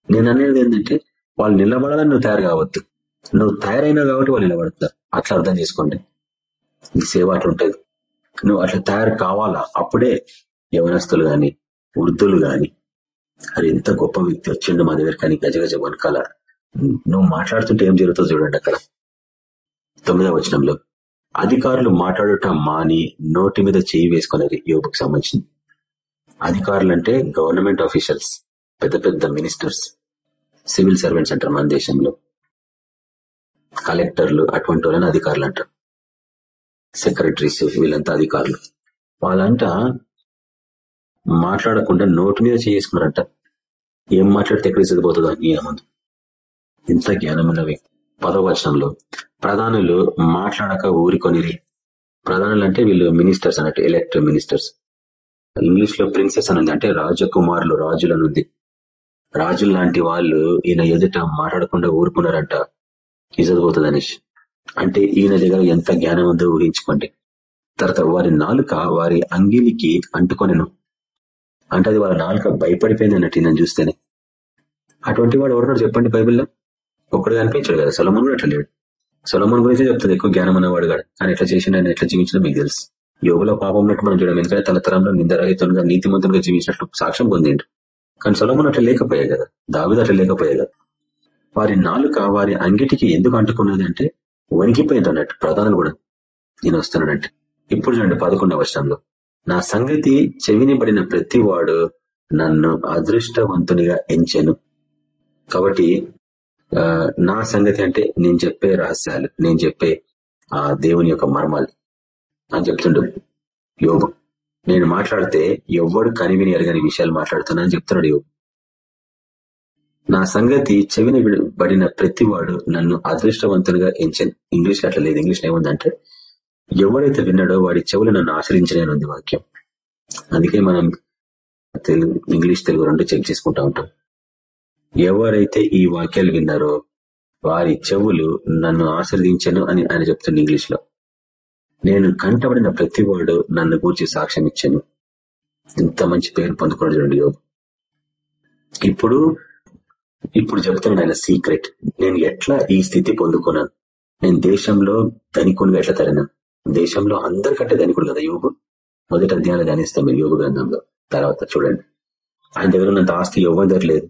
నేను అనేది ఏంటంటే వాళ్ళు నిలబడాలని నువ్వు తయారు కావద్దు. నువ్వు తయారైనావు కాబట్టి వాళ్ళు నిలబడతారు. అట్లా అర్థం చేసుకోండి. నీ సేవ అట్లా ఉంటుంది. నువ్వు అట్లా తయారు కావాలా? అప్పుడే యవనస్తులు గాని వృద్ధులు గాని అది ఎంత గొప్ప వ్యక్తి వచ్చిండు మా దగ్గర కానీ గజగజ వనకాల నువ్వు మాట్లాడుతుంటే ఏం జరుగుతుందో చూడండి అక్కడ. తొమ్మిదవ వచనంలో అధికారులు మాట్లాడట మాని నోటి మీద చేయి వేసుకునేది యోగుకు సంబంధించింది. అధికారులు అంటే గవర్నమెంట్ ఆఫీషియల్స్ పెద్ద పెద్ద మినిస్టర్స్. సివిల్ సర్వెంట్స్ అంటారు మన దేశంలో. కలెక్టర్లు అటువంటి వాళ్ళని అధికారులు అంటారు. సెక్రటరీస్ వీళ్ళంతా అధికారులు. వాళ్ళంట మాట్లాడకుండా నోటు మీద చేసుకున్నారంట ఏం మాట్లాడితే ఎక్కడ చదిపోతుందో ఈ అమందు ఇంత జ్ఞానమున్నవి పదవచనంలో ప్రధానులు మాట్లాడక ఊరికొనిరి. ప్రధానులు అంటే వీళ్ళు మినిస్టర్స్ అన్నట్టు ఎలక్టెడ్ మినిస్టర్స్. ఇంగ్లీష్లో ప్రిన్సెస్ అని అంటే రాజకుమారులు రాజులను ఉంది రాజులు లాంటి వాళ్ళు ఈయన ఎదుట మాట్లాడకుండా ఊరుకున్నారంట. ఇజదిపోతుంది అనేసి అంటే ఈయన దగ్గర ఎంత జ్ఞానం ఉందో ఊహించుకోండి. తర్వాత వారి నాలుక వారి అంగిలికి అంటుకొనెను. అంటే అది వాళ్ళ నాలుక భయపడిపోయింది అన్నట్టు నేను చూస్తేనే. అటువంటి వాడు ఎవరున్నాడు చెప్పండి బైబిల్లో? ఒక్కడు కనిపించాడు కదా సొలమన్ కూడా అట్లా లేడు. సొలమన్ గురించి చెప్తుంది ఎక్కువ జ్ఞానం అన్నవాడు కాదు. కానీ ఎట్లా చేసిండు ఆయన ఎట్లా జీవించడం మీకు తెలుసు. యోగులో పాపం మనం చూడడం ఎందుకంటే తన తరంలో నిందరహితంగా నీతిమంతులుగా జీవించినట్లు సాక్ష్యం పొందిండు. కానీ సొలమన్ అట్లా లేకపోయా కదా. దావిద అట్లా లేకపోయా కదా. వారి నాలుక వారి అంగిటికి ఎందుకు అంటుకున్నది అంటే వణికిపోయింది అన్నట్టు ప్రధానులు కూడా. నేను వస్తున్నాడంటే ఇప్పుడు చూడండి పదకొండవ వర్షంలో నా సంగతి చెవినిబడిన ప్రతివాడు నన్ను అదృష్టవంతునిగా ఎంచాను. కాబట్టి నా సంగతి అంటే నేను చెప్పే రహస్యాలు నేను చెప్పే ఆ దేవుని యొక్క మర్మాలు. అని చెప్తుండు యోగం నేను మాట్లాడితే ఎవ్వడు కనివిని ఎరగని విషయాలు మాట్లాడుతున్నానని చెప్తున్నాడు యువ నా సంగతి చెవిన పడిన ప్రతివాడు నన్ను అదృష్టవంతునిగా ఎంచాను. ఇంగ్లీష్ అట్లా లేదు. ఇంగ్లీష్ ఏముందంటే ఎవడైతే విన్నాడో వాడి చెవులు నన్ను ఆశ్రయించలేనుంది వాక్యం. అందుకే మనం తెలుగు ఇంగ్లీష్ తెలుగు రెండు చెక్ చేసుకుంటా ఉంటాం. ఎవరైతే ఈ వాక్యాలు విన్నారో వారి చెవులు నన్ను ఆశ్రదించను అని ఆయన చెప్తుంది ఇంగ్లీష్లో నేను కంటబడిన ప్రతివాడు నన్ను గూర్చి సాక్ష్యం ఇచ్చాను. ఇంత మంచి పేరు పొందుకున్నాడు చూడండి యోగు ఇప్పుడు ఇప్పుడు చెబుతున్నాడు ఆయన సీక్రెట్ నేను ఎట్లా ఈ స్థితి పొందుకున్నాను? నేను దేశంలో ధనికునిగా ఎట్లా తరినా దేశంలో అందరికంటే ధనికుడు కదా యోగు మొదటి అధ్యాయాలు ధ్యానిస్తాం మీరు యోగు గ్రంథంలో. తర్వాత చూడండి. ఆయన దగ్గర ఉన్నంత ఆస్తి ఎవరి లేదు?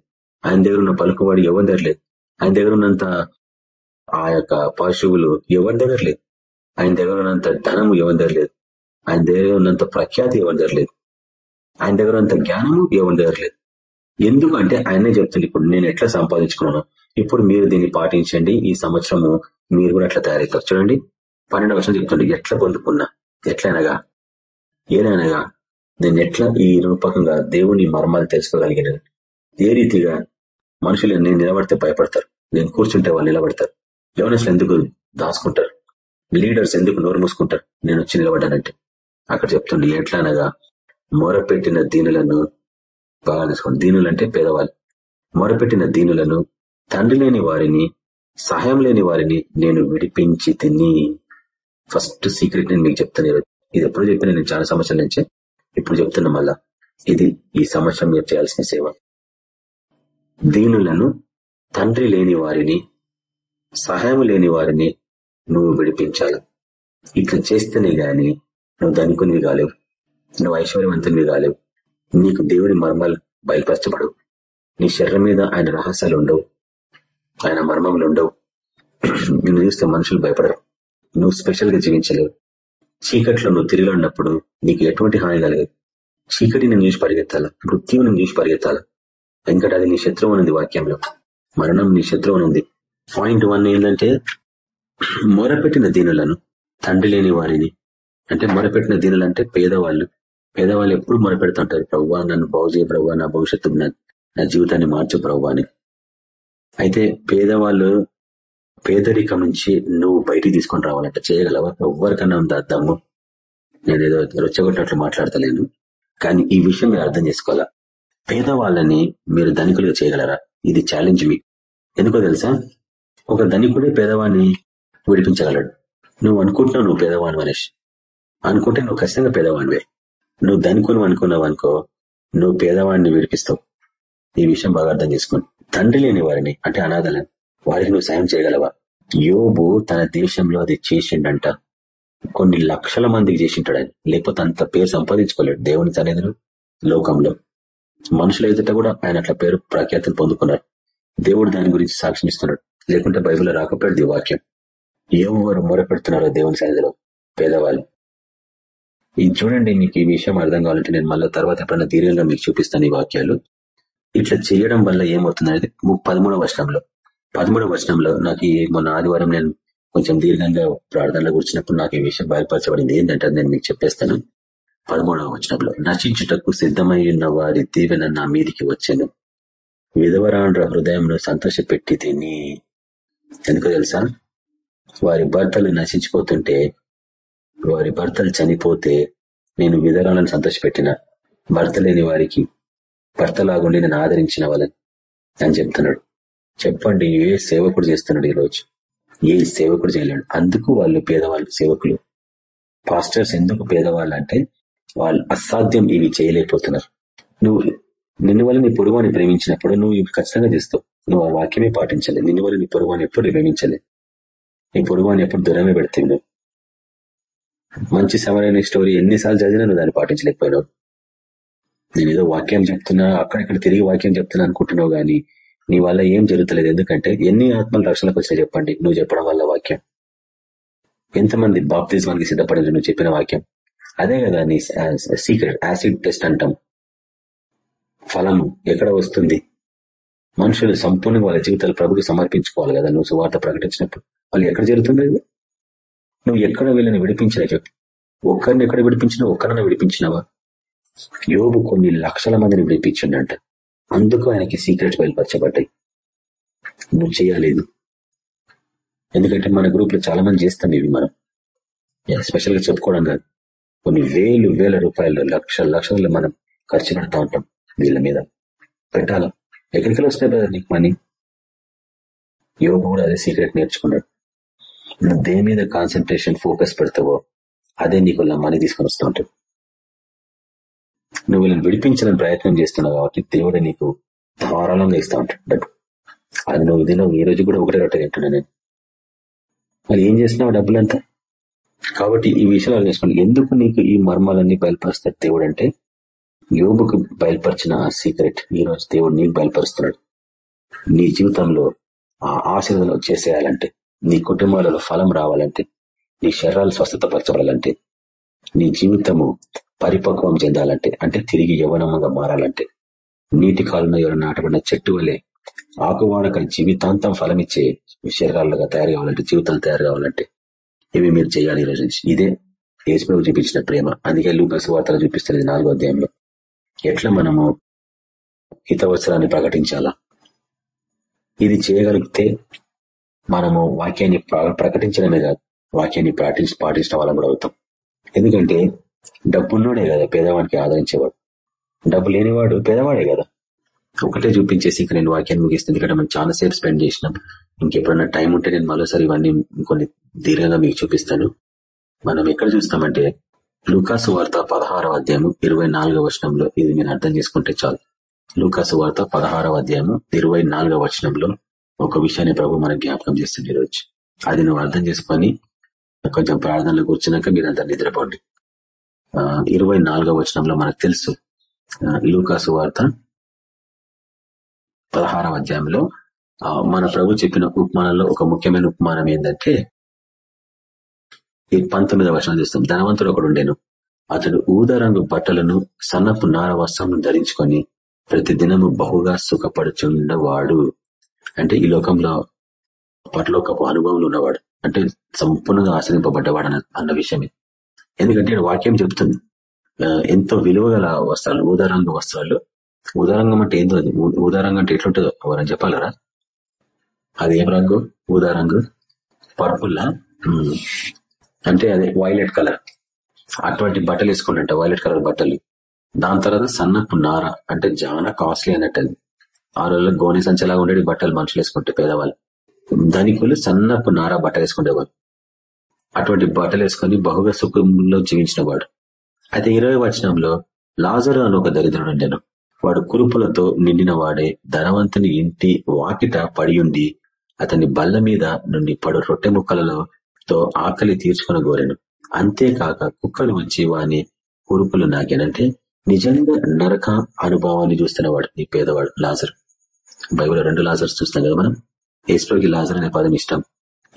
ఆయన దగ్గర ఉన్న పలుకువాడు ఎవరి దగ్గర లేదు? ఆయన దగ్గర ఉన్నంత ఆ యొక్క పశువులు ఎవరి దగ్గర లేదు? ఆయన దగ్గర ఉన్నంత ధనము ఎవరి దగ్గర లేదు ఆయన దగ్గర ఉన్నంత ప్రఖ్యాతి ఎవరి దగ్గర లేదు ఆయన దగ్గర ఉన్నంత జ్ఞానము ఎవరి దగ్గర లేదు ఎందుకంటే ఆయనే చెప్తుంది ఇప్పుడు నేను ఎట్లా సంపాదించుకున్నాను? ఇప్పుడు మీరు దీన్ని పాటించండి. ఈ సంవత్సరము మీరు కూడా అట్లా తయారవుతారు. చూడండి పన్నెండు వర్షం చెప్తుంది ఎట్లా పొందుకున్నా? ఎట్లనగా? ఏనగా నేను ఎట్లా ఈ రూపకంగా దేవుని మర్మాలు తెలుసుకోగలిగిన? ఏ రీతిగా మనుషులు నేను నిలబడితే భయపడతారు? నేను కూర్చుంటే వాళ్ళు నిలబడతారు. యవనస్లు ఎందుకు దాచుకుంటారు? లీడర్స్ ఎందుకు నోరు మూసుకుంటారు? నేను వచ్చి నిలబడ్డానంటే. అక్కడ చెప్తుండే ఎట్లా అనగా మొరపెట్టిన దీనులను బాగా తీసుకోండి దీనులు అంటే పేదవాళ్ళు. మొరపెట్టిన దీనులను తండ్రి లేని వారిని సహాయం లేని వారిని నేను విడిపించి తిని ఫస్ట్ సీక్రెట్ నేను మీకు చెప్తాను ఇది ఎప్పుడు చెప్పిన నేను చాలా సంవత్సరాల నుంచే ఇప్పుడు చెప్తున్నా మళ్ళా. ఇది ఈ సంవత్సరం మీరు చేయాల్సిన సేవ. దీనులను తండ్రి లేని వారిని సహాయం లేని వారిని నువ్వు విడిపించాలి. ఇట్లా చేస్తేనే గాని నువ్వు ధనికునివి కాలేవు. నువ్వు ఐశ్వర్యవంతునివి కాలేవు. నీకు దేవుడి మర్మాలు బయలుపరచబడవు. నీ శరీరం మీద ఆయన రహస్యాలు ఉండవు. ఆయన మర్మములు ఉండవు. నిన్ను చూస్తే మనుషులు భయపడరు. నువ్వు స్పెషల్గా జీవించలేవు. చీకట్లో నువ్వు తిరిగి ఉన్నప్పుడు నీకు ఎటువంటి హాని కలగదు. చీకటి నేను చూసి పరిగెత్తాల. మృత్యువు నేను చూసి పరిగెత్తాల. ఎందుకంటే అది నీ శత్రువు ఉంది వాక్యంలో. మరణం నీ శత్రువు ఉంది పాయింట్ వన్ ఏంటంటే మొరపెట్టిన దీనులను తండ్రి లేని వారిని అంటే మొరపెట్టిన దీనులు అంటే పేదవాళ్ళు. పేదవాళ్ళు ఎప్పుడు మొరపెడుతుంటారు. ప్రవ్వా నన్ను బాగుజే ప్రవ్వా నా భవిష్యత్తు నా జీవితాన్ని మార్చు ప్రవ్వా అని. అయితే పేదవాళ్ళు పేదరికం నుంచి నువ్వు బయటికి తీసుకొని రావాలంటే. చేయగలవా? ఎవరికన్నా దమ్ము నేను ఏదో రొచ్చగొట్టినట్లు మాట్లాడతలేను. కానీ ఈ విషయం మీరు అర్థం చేసుకోవాలా? పేదవాళ్ళని మీరు ధనికులుగా చేయగలరా? ఇది ఛాలెంజ్ మీ ఎందుకో తెలుసా? ఒక ధనికుడే పేదవాడిని విడిపించగలడు. నువ్వు అనుకుంటున్నావు నువ్వు పేదవాడు మనిషి. అనుకుంటే నువ్వు ఖచ్చితంగా పేదవాడివే. నువ్వు ధనికుని అనుకున్నావు అనుకో నువ్వు పేదవాడిని విడిపిస్తావు. ఈ విషయం బాగా అర్థం చేసుకోండి. తండ్రి లేని వారిని అంటే అనాథలను వారికి నువ్వు సాయం చేయగలవా? యోబు తన దేశంలో అది చేసిండంట. కొన్ని లక్షల మందికి చేసింటాడు ఆయన లేకపోతే అంత పేరు సంపాదించుకోలేడు దేవుని సన్నిధిలో లోకంలో. మనుషుల ఎదుట కూడా ఆయన అట్లా పేరు ప్రఖ్యాతిని పొందుకున్నారు. దేవుడు దాని గురించి సాక్ష్యం ఇస్తున్నాడు. లేకుంటే బైబిల్లో రాకపోయాడు వాక్యం ఎవరు మొరపెడుతున్నారో దేవుని సన్నిధిలో పేదవాళ్ళు? ఇది చూడండి మీకు ఈ విషయం అర్థం కావాలంటే నేను మళ్ళీ తర్వాత ఎప్పుడైనా దీర్ఘంగా మీకు చూపిస్తాను ఈ వాక్యాలు. ఇట్లా చేయడం వల్ల ఏమవుతుంది అనేది పదమూడవ వచనంలో. పదమూడవ వచనంలో నాకు ఈ మొన్న ఆదివారం నేను కొంచెం దీర్ఘంగా ప్రార్థనలో కూర్చున్నప్పుడు నాకు ఈ విషయం బయలుపరచబడింది. ఏంటంటే నేను మీకు చెప్పేస్తాను. పదమూడవ వచనంలో నశించుటకు సిద్ధమై ఉన్న వారి దీవెన నా మీదికి వచ్చాను. విధవరాండ్ర హృదయంలో సంతోషపెట్టి తిని. ఎందుకో తెలుసా? వారి భర్తలు నశించిపోతుంటే వారి భర్తలు చనిపోతే నేను విధవరాలను సంతోషపెట్టిన భర్త లేని వారికి భర్తలాగుండి నేను ఆదరించిన వాళ్ళని అని చెప్తున్నాడు. చెప్పండి ఏ సేవకుడు చేస్తున్నాడు ఈరోజు ఏ సేవకుడు చేయలేడు. అందుకు వాళ్ళు పేదవాళ్ళు సేవకులు. పాస్టర్స్ ఎందుకు పేదవాళ్ళు అంటే వాళ్ళు అసాధ్యం ఇవి చేయలేకపోతున్నారు. నువ్వు నిన్ను వల్ల నీ పొరుగుని ప్రేమించినప్పుడు నువ్వు ఇవి ఖచ్చితంగా చేస్తావు. నువ్వు ఆ వాక్యమే పాటించలే. నిన్ను వల్ల నీ పొరుగుని ఎప్పుడు ప్రేమించలే. నీ పొరుగుని ఎప్పుడు దూరమే పెడుతుంది మంచి సమరైన స్టోరీ ఎన్నిసార్లు చదివినా నువ్వు దాన్ని పాటించలేకపోయినావు. నేను ఏదో వాక్యం చెప్తున్నా అక్కడక్కడ తిరిగి వాక్యం చెప్తున్నా అనుకుంటున్నావు గానీ నీ వల్ల ఏం జరుగుతలేదు. ఎందుకంటే ఎన్ని ఆత్మల రక్షణకు వచ్చినా చెప్పండి నువ్వు చెప్పడం వల్ల వాక్యం. ఎంతమంది బాప్తిజమానికి సిద్ధపడింది నువ్వు చెప్పిన వాక్యం? అదే కదా నీ సీక్రెట్ యాసిడ్ టెస్ట్ అంటాం. ఫలం ఎక్కడ వస్తుంది? మనుషులు సంపూర్ణంగా వాళ్ళ జీవితాలు ప్రభుకి సమర్పించుకోవాలి కదా నువ్వు సువార్త ప్రకటించినప్పుడు. వాళ్ళు ఎక్కడ జరుగుతుంది నువ్వు ఎక్కడ వీళ్ళని విడిపించినా చెప్పు. ఒక్కరిని ఎక్కడ విడిపించినా ఒక్కరిని విడిపించినావా? యోగు కొన్ని లక్షల మందిని విడిపించిండంట. అందుకు ఆయనకి సీక్రెట్స్ బయలుపరచబడ్డాయి. నువ్వు చేయలేదు. ఎందుకంటే మన గ్రూప్లో చాలా మంది చేస్తాం ఇవి మనం. స్పెషల్గా చెప్పుకోవడం కాదు. కొన్ని వేలు వేల రూపాయలు లక్ష లక్షలు మనం ఖర్చు పెడతా ఉంటాం వీళ్ళ మీద. పెట్టాలా? ఎక్కడికి వస్తాయి బ్రదర్ నీకు మనీ యోగు కూడా అదే సీక్రెట్ నేర్చుకున్నాడు. నువ్వు దేని మీద కాన్సన్ట్రేషన్ ఫోకస్ పెడతావో అదే నీకు లమ్మని తీసుకొని వస్తూ ఉంటాడు నువ్వు వీళ్ళని విడిపించాలని ప్రయత్నం చేస్తున్నావు కాబట్టి దేవుడు నీకు ధారాళంగా ఇస్తా ఉంటాడు. డబ్బు. అది నువ్వు ఇది ఈ రోజు కూడా ఒకటే రొట్టె తింటున్నా నేను. మరి ఏం చేస్తున్నావు డబ్బులంతా? కాబట్టి ఈ విషయాలు చేసుకోండి ఎందుకు నీకు ఈ మర్మాలన్నీ బయలుపరుస్తాడు దేవుడు అంటే యోగుకు బయలుపరిచిన సీక్రెట్ ఈ రోజు దేవుడు నీకు బయలుపరుస్తున్నాడు. నీ జీవితంలో ఆ ఆశీర్వాదం వచ్చేసేయాలంటే నీ కుటుంబాలలో ఫలం రావాలంటే నీ శరీరాలు స్వస్థత పరచబడాలంటే నీ జీవితము పరిపక్వం చెందాలంటే అంటే తిరిగి యవనంగా మారాలంటే నీటి కాలంలో ఎవరు నాటబడిన చెట్టు వలె ఆకువాడక జీవితాంతం ఫలమిచ్చే శరీరాలుగా తయారు కావాలంటే జీవితాలు తయారు కావాలంటే ఇవి మీరు చేయాలి ఈ రోజు నుంచి. ఇదే యేసుప్రభు చూపించిన ప్రేమ. అందుకే లూకస్ వార్తలు చూపిస్తుంది నాలుగో అధ్యాయంలో. ఎట్లా మనము హితవత్సరాన్ని ప్రకటించాలా? ఇది చేయగలిగితే మనము వాక్యాన్ని ప్రకటించడమే కాదు వాక్యాన్ని ప్రాటించి పాటించడం వల్ల కూడా అవుతాం. ఎందుకంటే డబ్బున్నోడే కదా పేదవాడికి ఆదరించేవాడు. డబ్బు లేనివాడు పేదవాడే కదా. ఒకటే చూపించేసి ఇంకా నేను వాక్యాన్ని ముగిస్తుంది. ఇక్కడ మనం చాలా సేపు స్పెండ్ చేసినాం. ఇంకెప్పుడన్నా టైం ఉంటే నేను మరోసారి ఇవన్నీ కొన్ని దీర్ఘంగా మీకు చూపిస్తాను. మనం ఎక్కడ చూస్తామంటే లూకాసు వార్త పదహారవ అధ్యాయము ఇరవై నాలుగవ వచనంలో ఇది మీరు అర్థం చేసుకుంటే చాలు. లూకాసు వార్త పదహారవ అధ్యాయము ఇరవై నాలుగవ వచనంలో ఒక విషయాన్ని ప్రభు మనకు జ్ఞాపకం చేస్తుంది ఈరోజు. అది నువ్వు అర్థం చేసుకొని కొంచెం ప్రార్థనలు కూర్చున్నాక మీరంతా నిద్రపోండి. ఇరవై నాలుగవ వచనంలో మనకు తెలుసు. లూకాసు వార్త పదహారవ అధ్యాయంలో మన ప్రభు చెప్పిన ఉపమానంలో ఒక ముఖ్యమైన ఉపమానం ఏంటంటే ఈ పంతొమ్మిదవ వర్షం చూస్తాం. ధనవంతుడు ఒకడు ఉండేను. అతడు ఊదరంగు బట్టలను సన్నపు నార వస్త్రం ధరించుకొని ప్రతి దినము బహుగా సుఖపడుచుండవాడు. అంటే ఈ లోకంలో పరలోకపు అనుభవంలో ఉన్నవాడు. అంటే సంపూర్ణంగా ఆశ్రయింపబడ్డవాడు అన్న విషయమే. ఎందుకంటే వాక్యం చెప్తుంది. ఎంతో విలువ గల వస్త్రాలు ఉదారంగ వస్త్రాలు. ఊదారంగం అంటే ఏందో అది? ఉదారంగం అంటే ఎట్లుంటుందో ఎవరైనా చెప్పాలరా? అది ఏం రంగు? ఊదా రంగు పర్పుల్ అంటే అదే వైలెట్ కలర్. అటువంటి బట్టలు వేసుకుంటుంట వైలెట్ కలర్ బట్టలు. దాని తర్వాత సన్నపు నార అంటే చాలా కాస్ట్లీ అన్నట్టు అది. ఆ రోజుల్లో గోనె సంచలాగా ఉండేది బట్టలు మనుషులు వేసుకుంటే పేదవాళ్ళు. ధనికులు సన్నపు నార బట్టలు వేసుకునేవాళ్ళు అటువంటి బట్టలు వేసుకుని బహుగా సుఖంలో జీవించిన వాడు. అయితే ఇరవై వచనంలో లాజరు అని ఒక దరిద్రుడు ఉండేను. వాడు కురుపులతో నిండిన వాడే ధనవంతుని ఇంటి వాకిట పడియుండి అతని బల్ల మీద నుండి పడు రొట్టె ముక్కలలో తో ఆకలి తీర్చుకుని గోరెను. అంతేకాక కుక్కలు వచ్చి వాని కురుపులు నాకేనంటే నిజంగా నరక అనుభవాన్ని చూస్తున్నవాడు నీ పేదవాడు లాజర్. బైబుల్ రెండు లాజర్స్ చూస్తాం కదా మనం? ఏస్లోకి లాజర్ అనే పదం ఇష్టం.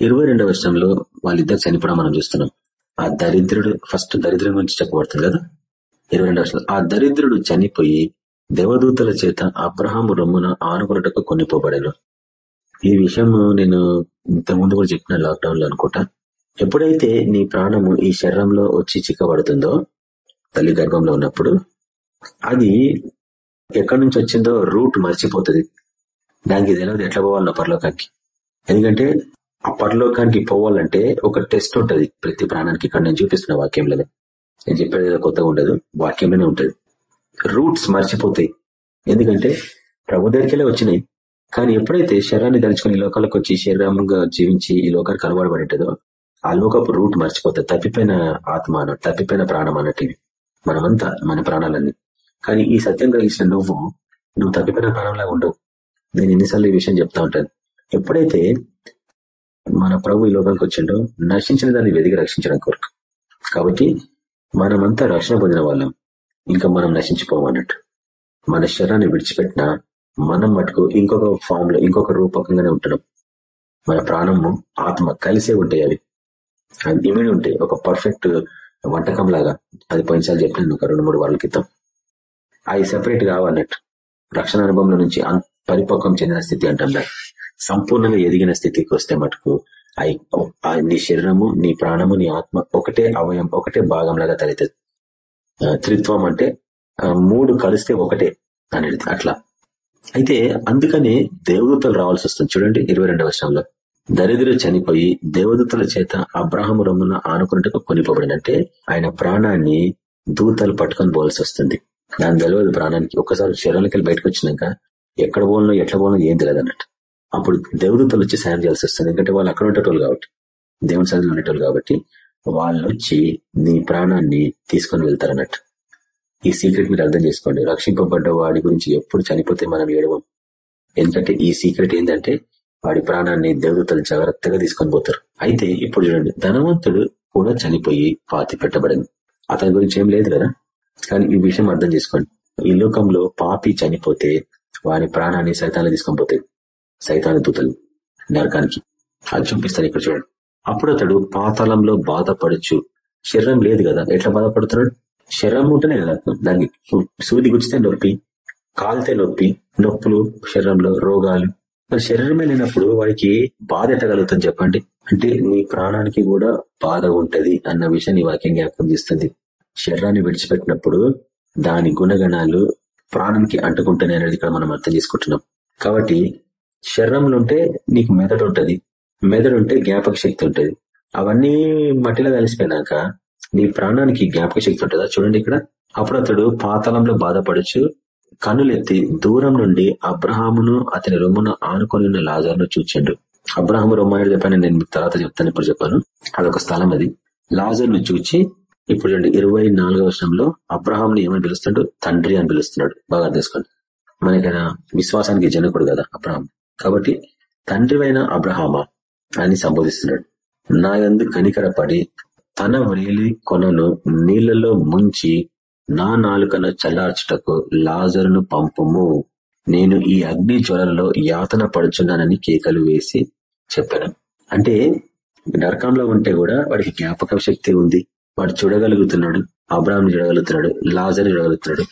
ఇరవై రెండవ వర్షంలో వాళ్ళిద్దరు చనిపోవడం మనం చూస్తున్నాం. ఆ దరిద్రుడు ఫస్ట్ దరిద్రం గురించి చెప్పబడుతుంది కదా? ఇరవై రెండవ ఆ దరిద్రుడు చనిపోయి దేవదూతల చేత అబ్రహాం రొమ్మున ఆనుకున్నటకు కొనిపోబడాను. ఈ విషయం నేను ఇంతకుముందు కూడా చెప్పిన లాక్డౌన్లో అనుకుంటా. ఎప్పుడైతే నీ ప్రాణము ఈ శరీరంలో వచ్చి చిక్కబడుతుందో తల్లి గర్భంలో ఉన్నప్పుడు అది ఎక్కడి నుంచి వచ్చిందో రూట్ మర్చిపోతుంది. దానికి తెలియదు ఎట్లా పోవాలన్న పరలోకానికి ఎందుకంటే ఆ పరలోకానికి పోవాలంటే ఒక టెస్ట్ ఉంటుంది. ప్రతి ప్రాణానికి ఇక్కడ నేను చూపిస్తున్న వాక్యంలో నేను చెప్పేది కొత్తగా ఉండదు. వాక్యంలోనే ఉంటది. రూట్స్ మర్చిపోతాయి. ఎందుకంటే ప్రభు దగ్గరికెళ్ళే వచ్చినాయి. కానీ ఎప్పుడైతే శరీరాన్ని ధరించుకుని లోకాలకు వచ్చి శరీరంగా జీవించి ఈ లోకానికి కనబడబడింటదో ఆ లోకపు రూట్ మర్చిపోతుంది తప్పిపోయిన ఆత్మ అన్నట్టు తప్పిపోయిన ప్రాణం అన్నట్టు మనమంతా మన ప్రాణాలన్నీ. కానీ ఈ సత్యం గ్రహించిన నువ్వు నువ్వు తప్పిపోయిన ప్రాణంలాగా ఉండవు నేను ఎన్నిసార్లు ఈ విషయం చెప్తా ఉంటాను. ఎప్పుడైతే మన ప్రభు ఈ లోకానికి వచ్చిండో నశించిన దాన్ని వెదిగి రక్షించడం కొరకు. కాబట్టి మనమంతా రక్షణ పొందిన వాళ్ళం. ఇంకా మనం నశించిపోమన్నట్టు మన శరీరాన్ని విడిచిపెట్టిన మనం మటుకు ఇంకొక ఫామ్లో ఇంకొక రూపకంగానే ఉంటున్నాం. మన ప్రాణము ఆత్మ కలిసే ఉంటాయి అవి. ఇమిడి ఉంటాయి. ఒక పర్ఫెక్ట్ వంటకం లాగా అది పోయినసారి చెప్పిన ఒక రెండు మూడు వారాల క్రితం. అవి సెపరేట్ కావన్నట్టు రక్షణ అనుభవంలో నుంచి పరిపక్వం చెందిన స్థితి అంటాం సంపూర్ణంగా ఎదిగిన స్థితికి వస్తే మటుకు నీ శరీరము నీ ప్రాణము నీ ఆత్మ ఒకటే అవయం ఒకటే భాగం లాగా తలెత్తది త్రిత్వం అంటే మూడు కలిస్తే ఒకటే అనేది అట్లా. అయితే అందుకనే దేవదూతలు రావాల్సి వస్తుంది. చూడండి ఇరవై రెండవ వర్షంలో దరిద్రులు చనిపోయి దేవదూతల చేత అబ్రాహం రమ్మున ఆనుకున్నట్టుగా కొనిపోబడినంటే ఆయన ప్రాణాన్ని దూతలు పట్టుకొని పోవాల్సి వస్తుంది. దాని తెలియదు ప్రాణానికి ఒక్కసారి శరీరానికి వెళ్ళి బయటకు వచ్చినాక ఎక్కడ పోలనో ఎట్లా పోలనో ఏం తెలియదు అన్నట్టు. అప్పుడు దేవదూతలు వచ్చి సాయం చేయాల్సి వస్తుంది. ఎందుకంటే వాళ్ళు అక్కడ ఉండేటోళ్ళు కాబట్టి దేవుని సన్నిధిలో ఉండేటోళ్ళు కాబట్టి వాళ్ళు వచ్చి నీ ప్రాణాన్ని తీసుకొని వెళ్తారన్నట్టు ఈ సీక్రెట్ మీరు అర్థం చేసుకోండి. రక్షింపబడ్డ వాడి గురించి ఎప్పుడు చనిపోతే మనం ఏడవం. ఎందుకంటే ఈ సీక్రెట్ ఏంటంటే వాడి ప్రాణాన్ని దేవతలు జాగ్రత్తగా తీసుకొని పోతారు. అయితే ఇప్పుడు చూడండి ధనవంతుడు కూడా చనిపోయి పాతి పెట్టబడింది. అతని గురించి ఏం లేదు కదా? కానీ ఈ విషయం అర్థం చేసుకోండి. ఈ లోకంలో పాపి చనిపోతే వారి ప్రాణాన్ని సైతాన్ని తీసుకొని పోతాయి సైతాన్ని దూతలు నరకానికి అది చూపిస్తాను ఇక్కడ చూడండి. అప్పుడు అతడు పాతాళంలో బాధపడచ్చు. శరీరం లేదు కదా ఎట్లా బాధపడుతున్నాడు? శరీరం ఉంటేనే కదా దానికి సూది గుచ్చితే నొప్పి కాలితే నొప్పి నొప్పులు శరీరంలో రోగాలు. మరి శరీరమే లేనప్పుడు వాడికి బాధ ఎట్టగలుగుతుంది చెప్పండి? అంటే నీ ప్రాణానికి కూడా బాధ ఉంటది అన్న విషయాన్ని వాక్యం జ్ఞాపకం చేస్తుంది. శరీరాన్ని విడిచిపెట్టినప్పుడు దాని గుణగణాలు ప్రాణానికి అంటుకుంటాయి అనేది ఇక్కడ మనం అర్థం చేసుకుంటున్నాం. కాబట్టి శరీరంలో ఉంటే నీకు మెదడు ఉంటది మెదడు ఉంటే జ్ఞాపక శక్తి ఉంటుంది. అవన్నీ మట్టిలో కలిసిపోయినాక నీ ప్రాణానికి జ్ఞాపక శక్తి ఉంటుందా? చూడండి ఇక్కడ. అప్పుడు అతడు పాతలంలో బాధపడుచు కన్నులెత్తి దూరం నుండి అబ్రహామును అతని రొమ్మును ఆనుకొని ఉన్న లాజర్ను చూచిండు. అబ్రహాం రొమ్మ చెప్పాను నేను మీకు తర్వాత చెప్తాను ఇప్పుడు చెప్పాను. అదొక స్థలం అది. లాజర్ను చూచి ఇప్పుడు చూడండి ఇరవై నాలుగవ వర్షంలో అబ్రహాంని ఏమని పిలుస్తాడు? తండ్రి అని పిలుస్తున్నాడు. బాగా తెలుసుకోండి మనకైనా విశ్వాసానికి జనకుడు కదా అబ్రహాం కాబట్టి తండ్రివైన అబ్రహామా అని సంబోధిస్తున్నాడు. నా ఎందు కనికరపడి తన వ్రేలి కొనను నీళ్ళలో ముంచి నా నాలుకను చల్లార్చుటకు లాజరును పంపుము. నేను ఈ అగ్ని జ్వరంలో యాతన పడుచున్నానని కేకలు వేసి చెప్పాను. అంటే నరకంలో ఉంటే కూడా వాడికి జ్ఞాపక శక్తి ఉంది. వాడు చూడగలుగుతున్నాడు అబ్రాహ్ని చూడగలుగుతున్నాడు లాజర్ చూడగలుగుతున్నాడు.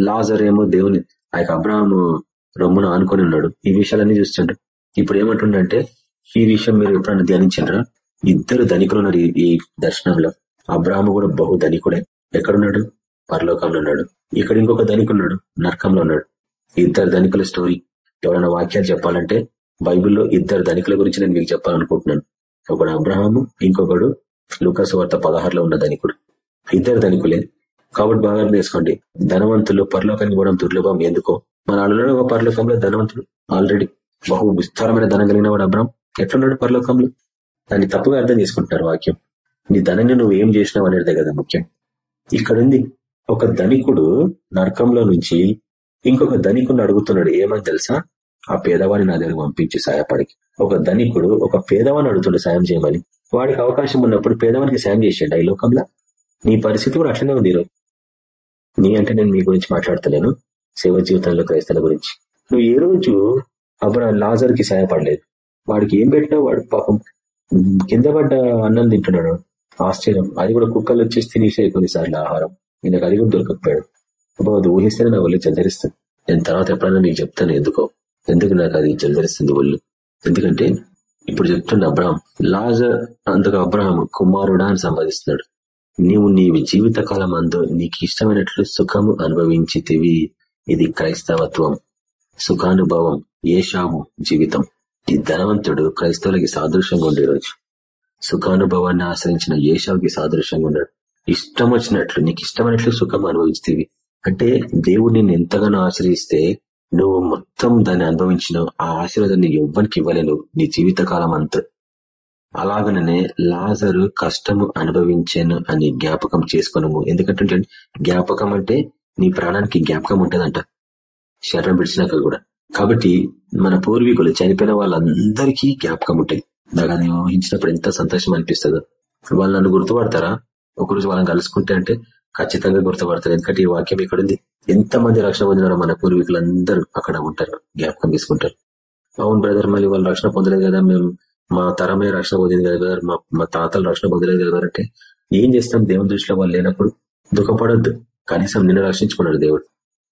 లాజర్ ఏమో దేవుని ఆ యొక్క అబ్రాహ్ము రొమ్మును ఆనుకొని ఉన్నాడు. ఈ విషయాలన్నీ చూస్తుండ్రు ఇప్పుడు ఏమంటుండంటే ఈ విషయం మీరు ఎప్పుడన్నా ధ్యానించారా? ఇద్దరు ధనికులు ఉన్నారు ఈ దర్శనంలో. అబ్రాహ్మ కూడా బహు ధనికుడే. ఎక్కడున్నాడు? పరలోకంలో ఉన్నాడు. ఇక్కడ ఇంకొక ధనికున్నాడు నరకంలో ఉన్నాడు. ఇద్దరు ధనికుల స్టోరీ. ఎవరైనా వాక్యాలు చెప్పాలంటే బైబిల్లో ఇద్దరు ధనికుల గురించి నేను మీకు చెప్పాలనుకుంటున్నాను. ఒకడు అబ్రహాము ఇంకొకడు లూకాసు వార్త పదహారులో ఉన్న ధనికుడు. ఇద్దరు ధనికులే. కాబట్టి బాగా తీసుకోండి ధనవంతులు పరలోకానికి పోవడం దుర్లభం. ఎందుకో? మన ఆల్రెడీ ఒక పరలోకంలో ధనవంతుడు ఆల్రెడీ బహు విస్తారమైన ధనం కలిగిన వాడు అబ్రహం. ఎట్లున్నాడు పరలోకంలో? దాన్ని తప్పుగా అర్థం చేసుకుంటున్నారు వాక్యం. నీ ధనాన్ని నువ్వు ఏం చేసినావు అనేది కదా ముఖ్యం. ఇక్కడుంది ఒక ధనికుడు నరకంలో నుంచి ఇంకొక ధనికుని అడుగుతున్నాడు. ఏమని తెలుసా? ఆ పేదవాడిని నా దగ్గర పంపించి సాయపడికి ఒక ధనికుడు ఒక పేదవాడిని అడుగుతుండే సాయం చేయమని. వాడికి అవకాశం ఉన్నప్పుడు పేదవానికి సాయం చేసేయండి. ఈ లోకంలో నీ పరిస్థితి కూడా అట్లనే ఉంది ఈరోజు. నీ అంటే నేను మీ గురించి మాట్లాడతలేను. సేవ జీవితంలో క్రైస్తల గురించి. నువ్వు ఏ రోజు అప్పుడు లాజర్కి సహాయపడలేదు వాడికి ఏం పెట్టినా వాడు పాపం కింద పడ్డ అన్నం తింటున్నాడు. ఆశ్చర్యం. అది కూడా కుక్కలు వచ్చేసి తినేసే కొన్నిసార్లు ఆహారం. ఈయనకు అది కూడా దొరకకపోయాడు. అబ్బా అది ఊహిస్తేనే నా ఒళ్ళు చందరిస్తుంది నేను తర్వాత ఎప్పుడైనా మీకు చెప్తాను ఎందుకో? ఎందుకు నాకు అది చందరిస్తుంది ఒళ్ళు? ఎందుకంటే ఇప్పుడు చెప్తుండే అబ్రహం లాజర్ అందుకు అబ్రహం కుమారుడా అని సంపాదిస్తున్నాడు నీవు నీవి జీవిత కాలం అందు నీకు ఇష్టమైనట్లు సుఖము అనుభవించితివి. ఇది క్రైస్తవత్వం సుఖానుభవం ఏషావు జీవితం. ఈ ధనవంతుడు క్రైస్తవులకి సాదృశ్యంగా ఉండే రోజు సుఖానుభవాన్ని ఆశ్రయించిన ఏషావుకి సాదృశ్యంగా ఉన్నాడు. ఇష్టం వచ్చినట్లు నీకు ఇష్టమైనట్లు సుఖం అనుభవిస్తేవి అంటే దేవుడు నిన్ను ఎంతగానో ఆశ్రయిస్తే నువ్వు మొత్తం దాన్ని అనుభవించిన ఆ ఆశీర్వాదాన్ని ఎవ్వరికి ఇవ్వలేను నీ జీవిత కాలం అంతా అలాగనే లాజరు కష్టము అనుభవించాను అని జ్ఞాపకం చేసుకున్నాము ఎందుకంటే జ్ఞాపకం అంటే నీ ప్రాణానికి జ్ఞాపకం ఉంటదంట. శరణం విడిచినాక కూడా. కాబట్టి మన పూర్వీకులు చనిపోయిన వాళ్ళందరికీ జ్ఞాపకం ఉంటుంది. నాకు అది ఊహించినప్పుడు ఎంత సంతోషం అనిపిస్తుందో. వాళ్ళు నన్ను గుర్తుపడతారా? ఒకరోజు వాళ్ళని కలుసుకుంటే అంటే ఖచ్చితంగా గుర్తుపడతారు. ఎందుకంటే ఈ వాక్యం ఇక్కడుంది. ఎంత మంది రక్షణ పొందినారో మన పూర్వీకులందరూ అక్కడ ఉంటారు జ్ఞాపకం తీసుకుంటారు అవును బ్రదర్ మళ్ళీ వాళ్ళు రక్షణ పొందలేదు కదా మేము మా తరమే రక్షణ పొందింది కదా బ్రదర్ మా తాతలు రక్షణ పొందలేదు కదా అంటే ఏం చేస్తాం? దేవుని దృష్టిలో వాళ్ళు లేనప్పుడు దుఃఖపడద్దు. కనీసం నిన్ను రక్షించుకున్నాడు దేవుడు.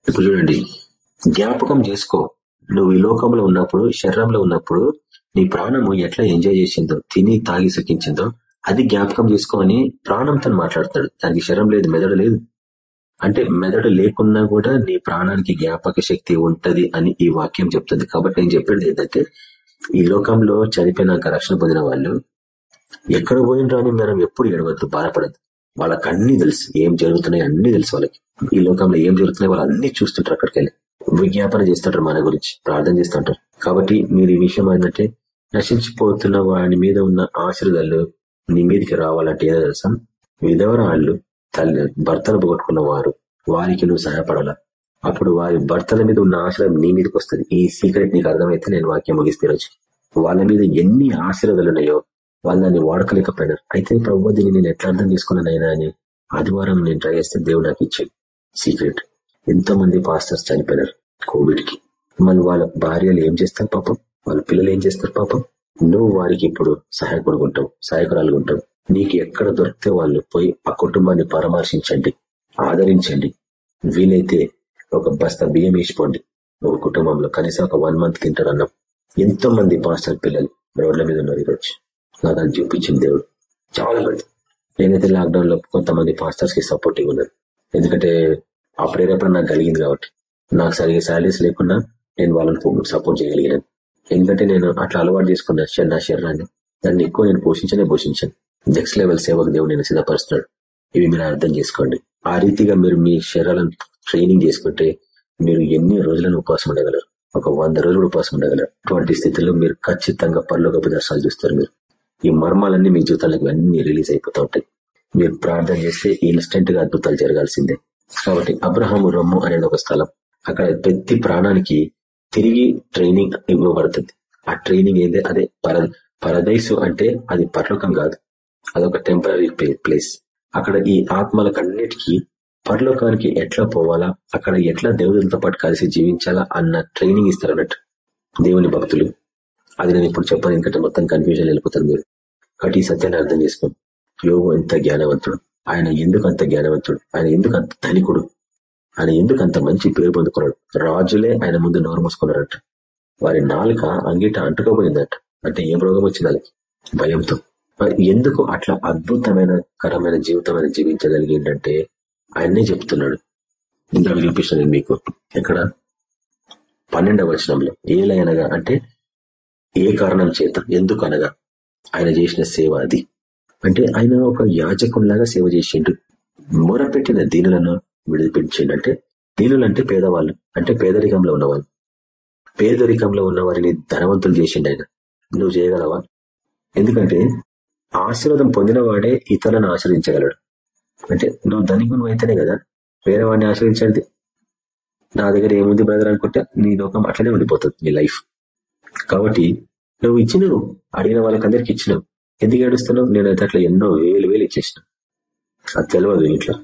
ఇప్పుడు చూడండి జ్ఞాపకం చేసుకో. నువ్వు ఈ లోకంలో ఉన్నప్పుడు శరీరంలో ఉన్నప్పుడు నీ ప్రాణము ఎట్లా ఎంజాయ్ చేసిందో తిని తాగి సుఖించిందో అది జ్ఞాపకం చేసుకొని ప్రాణంతో మాట్లాడతాడు దానికి శరం లేదు మెదడు లేదు. అంటే మెదడు లేకున్నా కూడా నీ ప్రాణానికి జ్ఞాపక శక్తి ఉంటది అని ఈ వాక్యం చెప్తుంది. కాబట్టి నేను చెప్పేది ఏంటంటే ఈ లోకంలో చనిపోయినాక రక్షణ పొందిన వాళ్ళు ఎక్కడ పోయినరు అని మనం ఎప్పుడు ఎడవద్దు బాధపడద్దు. వాళ్ళకి అన్ని తెలుసు. ఏం జరుగుతున్నాయి అన్ని తెలుసు వాళ్ళకి. ఈ లోకంలో ఏం జరుగుతున్నాయి వాళ్ళు అన్ని చూస్తుంటారు అక్కడికి వెళ్ళి. విజ్ఞాపన చేస్తుంటారు మన గురించి ప్రార్థన చేస్తుంటారు. కాబట్టి మీరు ఈ విషయం ఏంటంటే నశించిపోతున్న వాడి మీద ఉన్న ఆశ్రదాలు నీ మీదకి రావాలంటే ఏదో తెలుసా? విధవరాళ్ళు తల్లి భర్తలు పోగొట్టుకున్న వారు వారికి నువ్వు సహాయపడాల? అప్పుడు వారి భర్తల మీద ఉన్న ఆశ్రయం నీ మీదకి వస్తుంది. ఈ సీక్రెట్ నీకు అర్థమైతే నేను వాక్యం ముగిస్తే వచ్చి వాళ్ళ మీద ఎన్ని ఆశీర్వాదాలు ఉన్నాయో వాళ్ళు దాన్ని వాడకలేకపోయినారు. అయితే ప్రభు దీన్ని నేను ఎట్లా అర్థం చేసుకున్నానైనా అని ఆదివారం నేను ట్రై చేస్తే దేవుడు నాకు ఇచ్చాడు సీక్రెట్. ఎంతో మంది పాస్టర్స్ చనిపోయినారు కోవిడ్కి మళ్ళీ వాళ్ళ భార్యలు ఏం చేస్తారు పాపం? వాళ్ళ పిల్లలు ఏం చేస్తారు పాపం? నువ్వు వారికి ఇప్పుడు సహాయకుడు సహాయకురాలుగుంటావు సహాయకురాలు నీకు ఎక్కడ దొరికితే వాళ్ళు పోయి ఆ కుటుంబాన్ని పరామర్శించండి ఆదరించండి. వీలైతే ఒక బస్తా బియ్యం వేసిపోండి. ఒక కుటుంబంలో కనీసం ఒక వన్ మంత్ తింటారు అన్నాం ఎంతో మంది పాస్టర్ పిల్లలు రోడ్ల మీద ఉన్నారు ఈరోజు. నాకు అది చూపించింది దేవుడు. చాలా మంది. నేనైతే లాక్డౌన్లో కొంతమంది పాస్టర్స్కి సపోర్టివ్ ఉన్నారు ఎందుకంటే ఆ ప్రేరేపణ నాకు కలిగింది కాబట్టి. నాకు సరిగ్గా శాలరీస్ లేకుండా నేను వాళ్ళని సపోర్ట్ చేయగలిగినాను ఎందుకంటే నేను అట్లా అలవాటు చేసుకున్నా నా శరీరాన్ని. దాన్ని ఎక్కువ నేను పోషించనే పోషించాను. నెక్స్ట్ లెవెల్ సేవకు దేవుడు నేను సిద్ధపరుస్తున్నాడు. ఇవి మీరు అర్థం చేసుకోండి. ఆ రీతిగా మీరు మీ శరీరాలను ట్రైనింగ్ చేసుకుంటే మీరు ఎన్ని రోజులను ఉపవాసం ఉండగలరు? ఒక వంద రోజులు ఉపవాసం ఉండగలరు. అటువంటి స్థితిలో మీరు ఖచ్చితంగా పరలోక దర్శనాలు చూస్తారు మీరు. ఈ మర్మాలన్నీ మీ జీవితాలకు అన్ని రిలీజ్ అయిపోతూ ఉంటాయి. మీరు ప్రార్థన చేస్తే ఇన్స్టెంట్గా అద్భుతాలు జరగాల్సిందే. కాబట్టి అబ్రహాము రొమ్ము అనేది ఒక స్థలం. అక్కడ ప్రతి ప్రాణానికి తిరిగి ట్రైనింగ్ ఇవ్వబడుతుంది. ఆ ట్రైనింగ్ ఏంటి అదే పర పరదైసు అంటే అది పరలోకం కాదు. అదొక టెంపరీ ప్లేస్ అక్కడ ఈ ఆత్మలకన్నిటికీ పరలోకానికి ఎట్లా పోవాలా అక్కడ ఎట్లా దేవుడితో పాటు కలిసి జీవించాలా అన్న ట్రైనింగ్ ఇస్తారు అన్నట్టు దేవుని భక్తులు. అది నేను ఇప్పుడు చెప్పాను ఎందుకంటే మొత్తం కన్ఫ్యూజన్ వెళ్ళిపోతాను మీరు. కాబట్టి ఈ సత్యాన్ని అర్థం చేసుకోండి. యోగు ఎంత జ్ఞానవంతుడు. ఆయన ఎందుకు అంత జ్ఞానవంతుడు? ఆయన ఎందుకు అంత ధనికుడు? ఆయన ఎందుకు అంత మంచి పేరు పొందుకున్నాడు? రాజులే ఆయన ముందు నోరు మూసుకున్నారంట. వారి నాలుక అంగిట అంటుకోబోయిందంట అంటే ఏం రోగం వచ్చింది వాళ్ళకి? భయంతో. ఎందుకు అట్లా అద్భుతమైన కరమైన జీవితం ఆయన జీవించగలిగిందంటే ఆయన్నే చెప్తున్నాడు. ఇంకా చూపిస్తాను మీకు ఇక్కడ పన్నెండవ వచనంలో. ఏలైనగా అంటే ఏ కారణం చేత? ఎందుకు అనగా ఆయన చేసిన సేవ అది. అంటే ఆయన ఒక యాజకునిలాగా సేవ చేసిండు. మొరపెట్టిన దీనులను విడిపించిండు అంటే దీనులు అంటే పేదవాళ్ళు. అంటే పేదరికంలో ఉన్నవాళ్ళు. పేదరికంలో ఉన్న వారిని ధనవంతులు చేసిండు ఆయన. నువ్వు చేయగలవా? ఎందుకంటే ఆశీర్వాదం పొందిన వాడే ఇతరులను ఆశ్రయించగలడు అంటే నువ్వు ధనికును అయితేనే కదా వేరే వాడిని ఆశ్రయించండి నా దగ్గర ఏముంది బ్రదర్ అనుకుంటే నీ లోకం అట్లనే ఉండిపోతుంది నీ లైఫ్ కాబట్టి నువ్వు ఇచ్చినవు అడిగిన వాళ్ళకందరికి ఇచ్చినావు. ఎందుకు ఏడుస్తున్నావు? నేనైతే అట్లా ఎన్నో వేలు వేలు ఇచ్చేసిన. అది తెలియదు ఇంట్లో.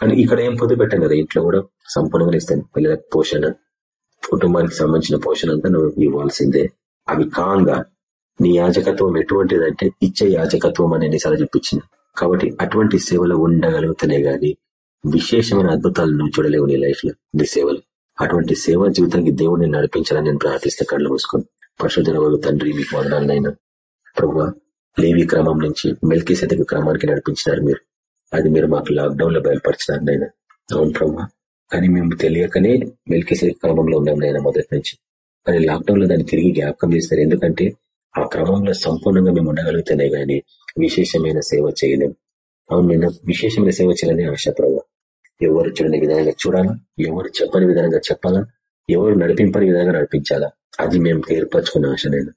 కానీ ఇక్కడ ఏం పొద్దు పెట్టాను కదా ఇంట్లో కూడా సంపూర్ణంగా ఇస్తాను. పిల్లలకు పోషణ కుటుంబానికి సంబంధించిన పోషణ అంతా నువ్వు ఇవ్వాల్సిందే. అవి కాంగా నీ యాజకత్వం ఎటువంటిదంటే ఇచ్చే యాజకత్వం అని ఎన్నిసార్లు చెప్పించింది కాబట్టి అటువంటి సేవలు ఉండగలుగుతానే గాని విశేషమైన అద్భుతాలు నువ్వు చూడలేవు నీ లైఫ్లో నీ సేవలు. అటువంటి సేవా జీవితానికి దేవుడిని నడిపించాలని నేను ప్రార్థిస్తే కళ్ళు మూసుకొని పరశుధన తండ్రి మీకు వదనాలనైనా. ప్రభు లేవి క్రమం నుంచి మెల్కి శతక క్రమానికి నడిపించినారు మీరు. అది మీరు మాకు లాక్డౌన్లో బయలుపరిచినారు నైనా అవును ప్రభు కానీ మేము తెలియకనే మెల్కి శతక క్రమంలో ఉన్నాం నైనా మొదటి నుంచి. కానీ లాక్డౌన్లో దాన్ని తిరిగి జ్ఞాపకం చేస్తారు ఎందుకంటే ఆ క్రమంలో సంపూర్ణంగా మేము ఉండగలిగితేనే కానీ విశేషమైన సేవ చేయలేం. అవును నేను విశేషమైన సేవ చేయాలని ఆశ ప్రభావ ఎవరు చూడని విధంగా చూడాలా? ఎవరు చెప్పని విధంగా చెప్పాలా? ఎవరు నడిపింపని విధంగా నడిపించాలా? అది మేము ఏర్పరచుకున్న ఆశ నేను.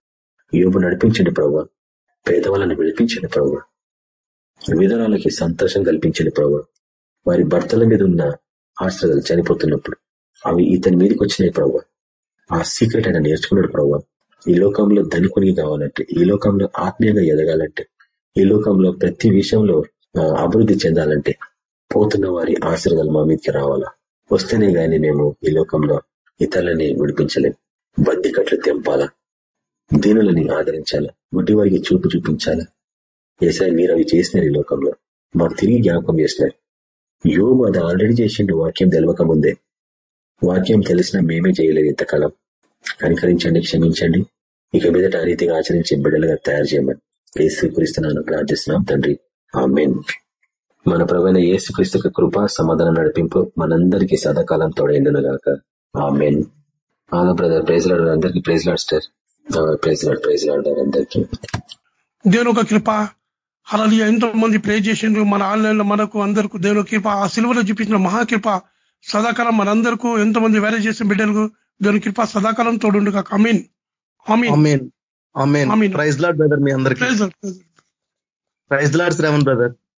యోగు నడిపించండి ప్రభు. పేదవాళ్ళని విడిపించండి ప్రభు. విధరాలకి సంతోషం కల్పించండి ప్రభు. వారి భర్తల మీద ఉన్న ఆశ్రయాలు చనిపోతున్నప్పుడు అవి ఇతని మీదకి వచ్చినాయి ప్రభు. ఆ సీక్రెట్ ఆయన నేర్చుకున్నాడు ప్రభావ ఈ లోకంలో ధనికుని కావాలంటే ఈ లోకంలో ఆత్మీయంగా ఎదగాలంటే ఈ లోకంలో ప్రతి విషయంలో అభివృద్ధి చెందాలంటే పోతున్న వారి ఆశీర్వాదాలు మా మీదకి రావాలా? వస్తేనే గాని మేము ఈ లోకంలో ఇతరులని విడిపించలేం. కట్లు తెంపాలా? దీనులని ఆదరించాలా? గుడ్డి వారికి చూపు చూపించాలా? ఏసారి మీరు అవి చేసినారు ఈ లోకంలో. మాకు తిరిగి జ్ఞాపకం చేసినారు. యోగు అది ఆల్రెడీ చేసిండు వాక్యం తెలవక ముందే వాక్యం తెలిసినా మేమే చేయలేదు ఇంతకాలం. కనికరించండి క్షమించండి. ఇక మీదట ఆ రీతిగా ఆచరించి బిడ్డలుగా తయారు చేయమని ఏసుక్రీస్తున్నాను ప్రార్థిస్తున్నాం తండ్రి. ఆ మెయిన్ మన ప్రవైన ఏసుక్రీస్తు కృప సమాధానం నడిపింపు మనందరికీ సదాకాలం తోడైండును గాక. ఆ మెయిన్ బ్రదర్ ప్రైజ్ లాడారు అందరికి praise sir praise Lord praise లాడారు అందరికి. దేవుని ఒక కృప అలా ఎంతో మంది ప్రే చేసిండ్రు మన ఆన్లైన్లో మనకు అందరికి దేవుని కృప ఆ సిల్వలో చూపించిన మహాకృప సదాకాలం మనందరికీ ఎంతో మంది వేరే చేసిన బిడ్డలకు దేవుని కృప సదాకాలం తోడుండు కాక అమీన్ ప్రైజ్ లాడ్ బ్రదర్ మీ అందరికి. Praise Lord Shravan brother.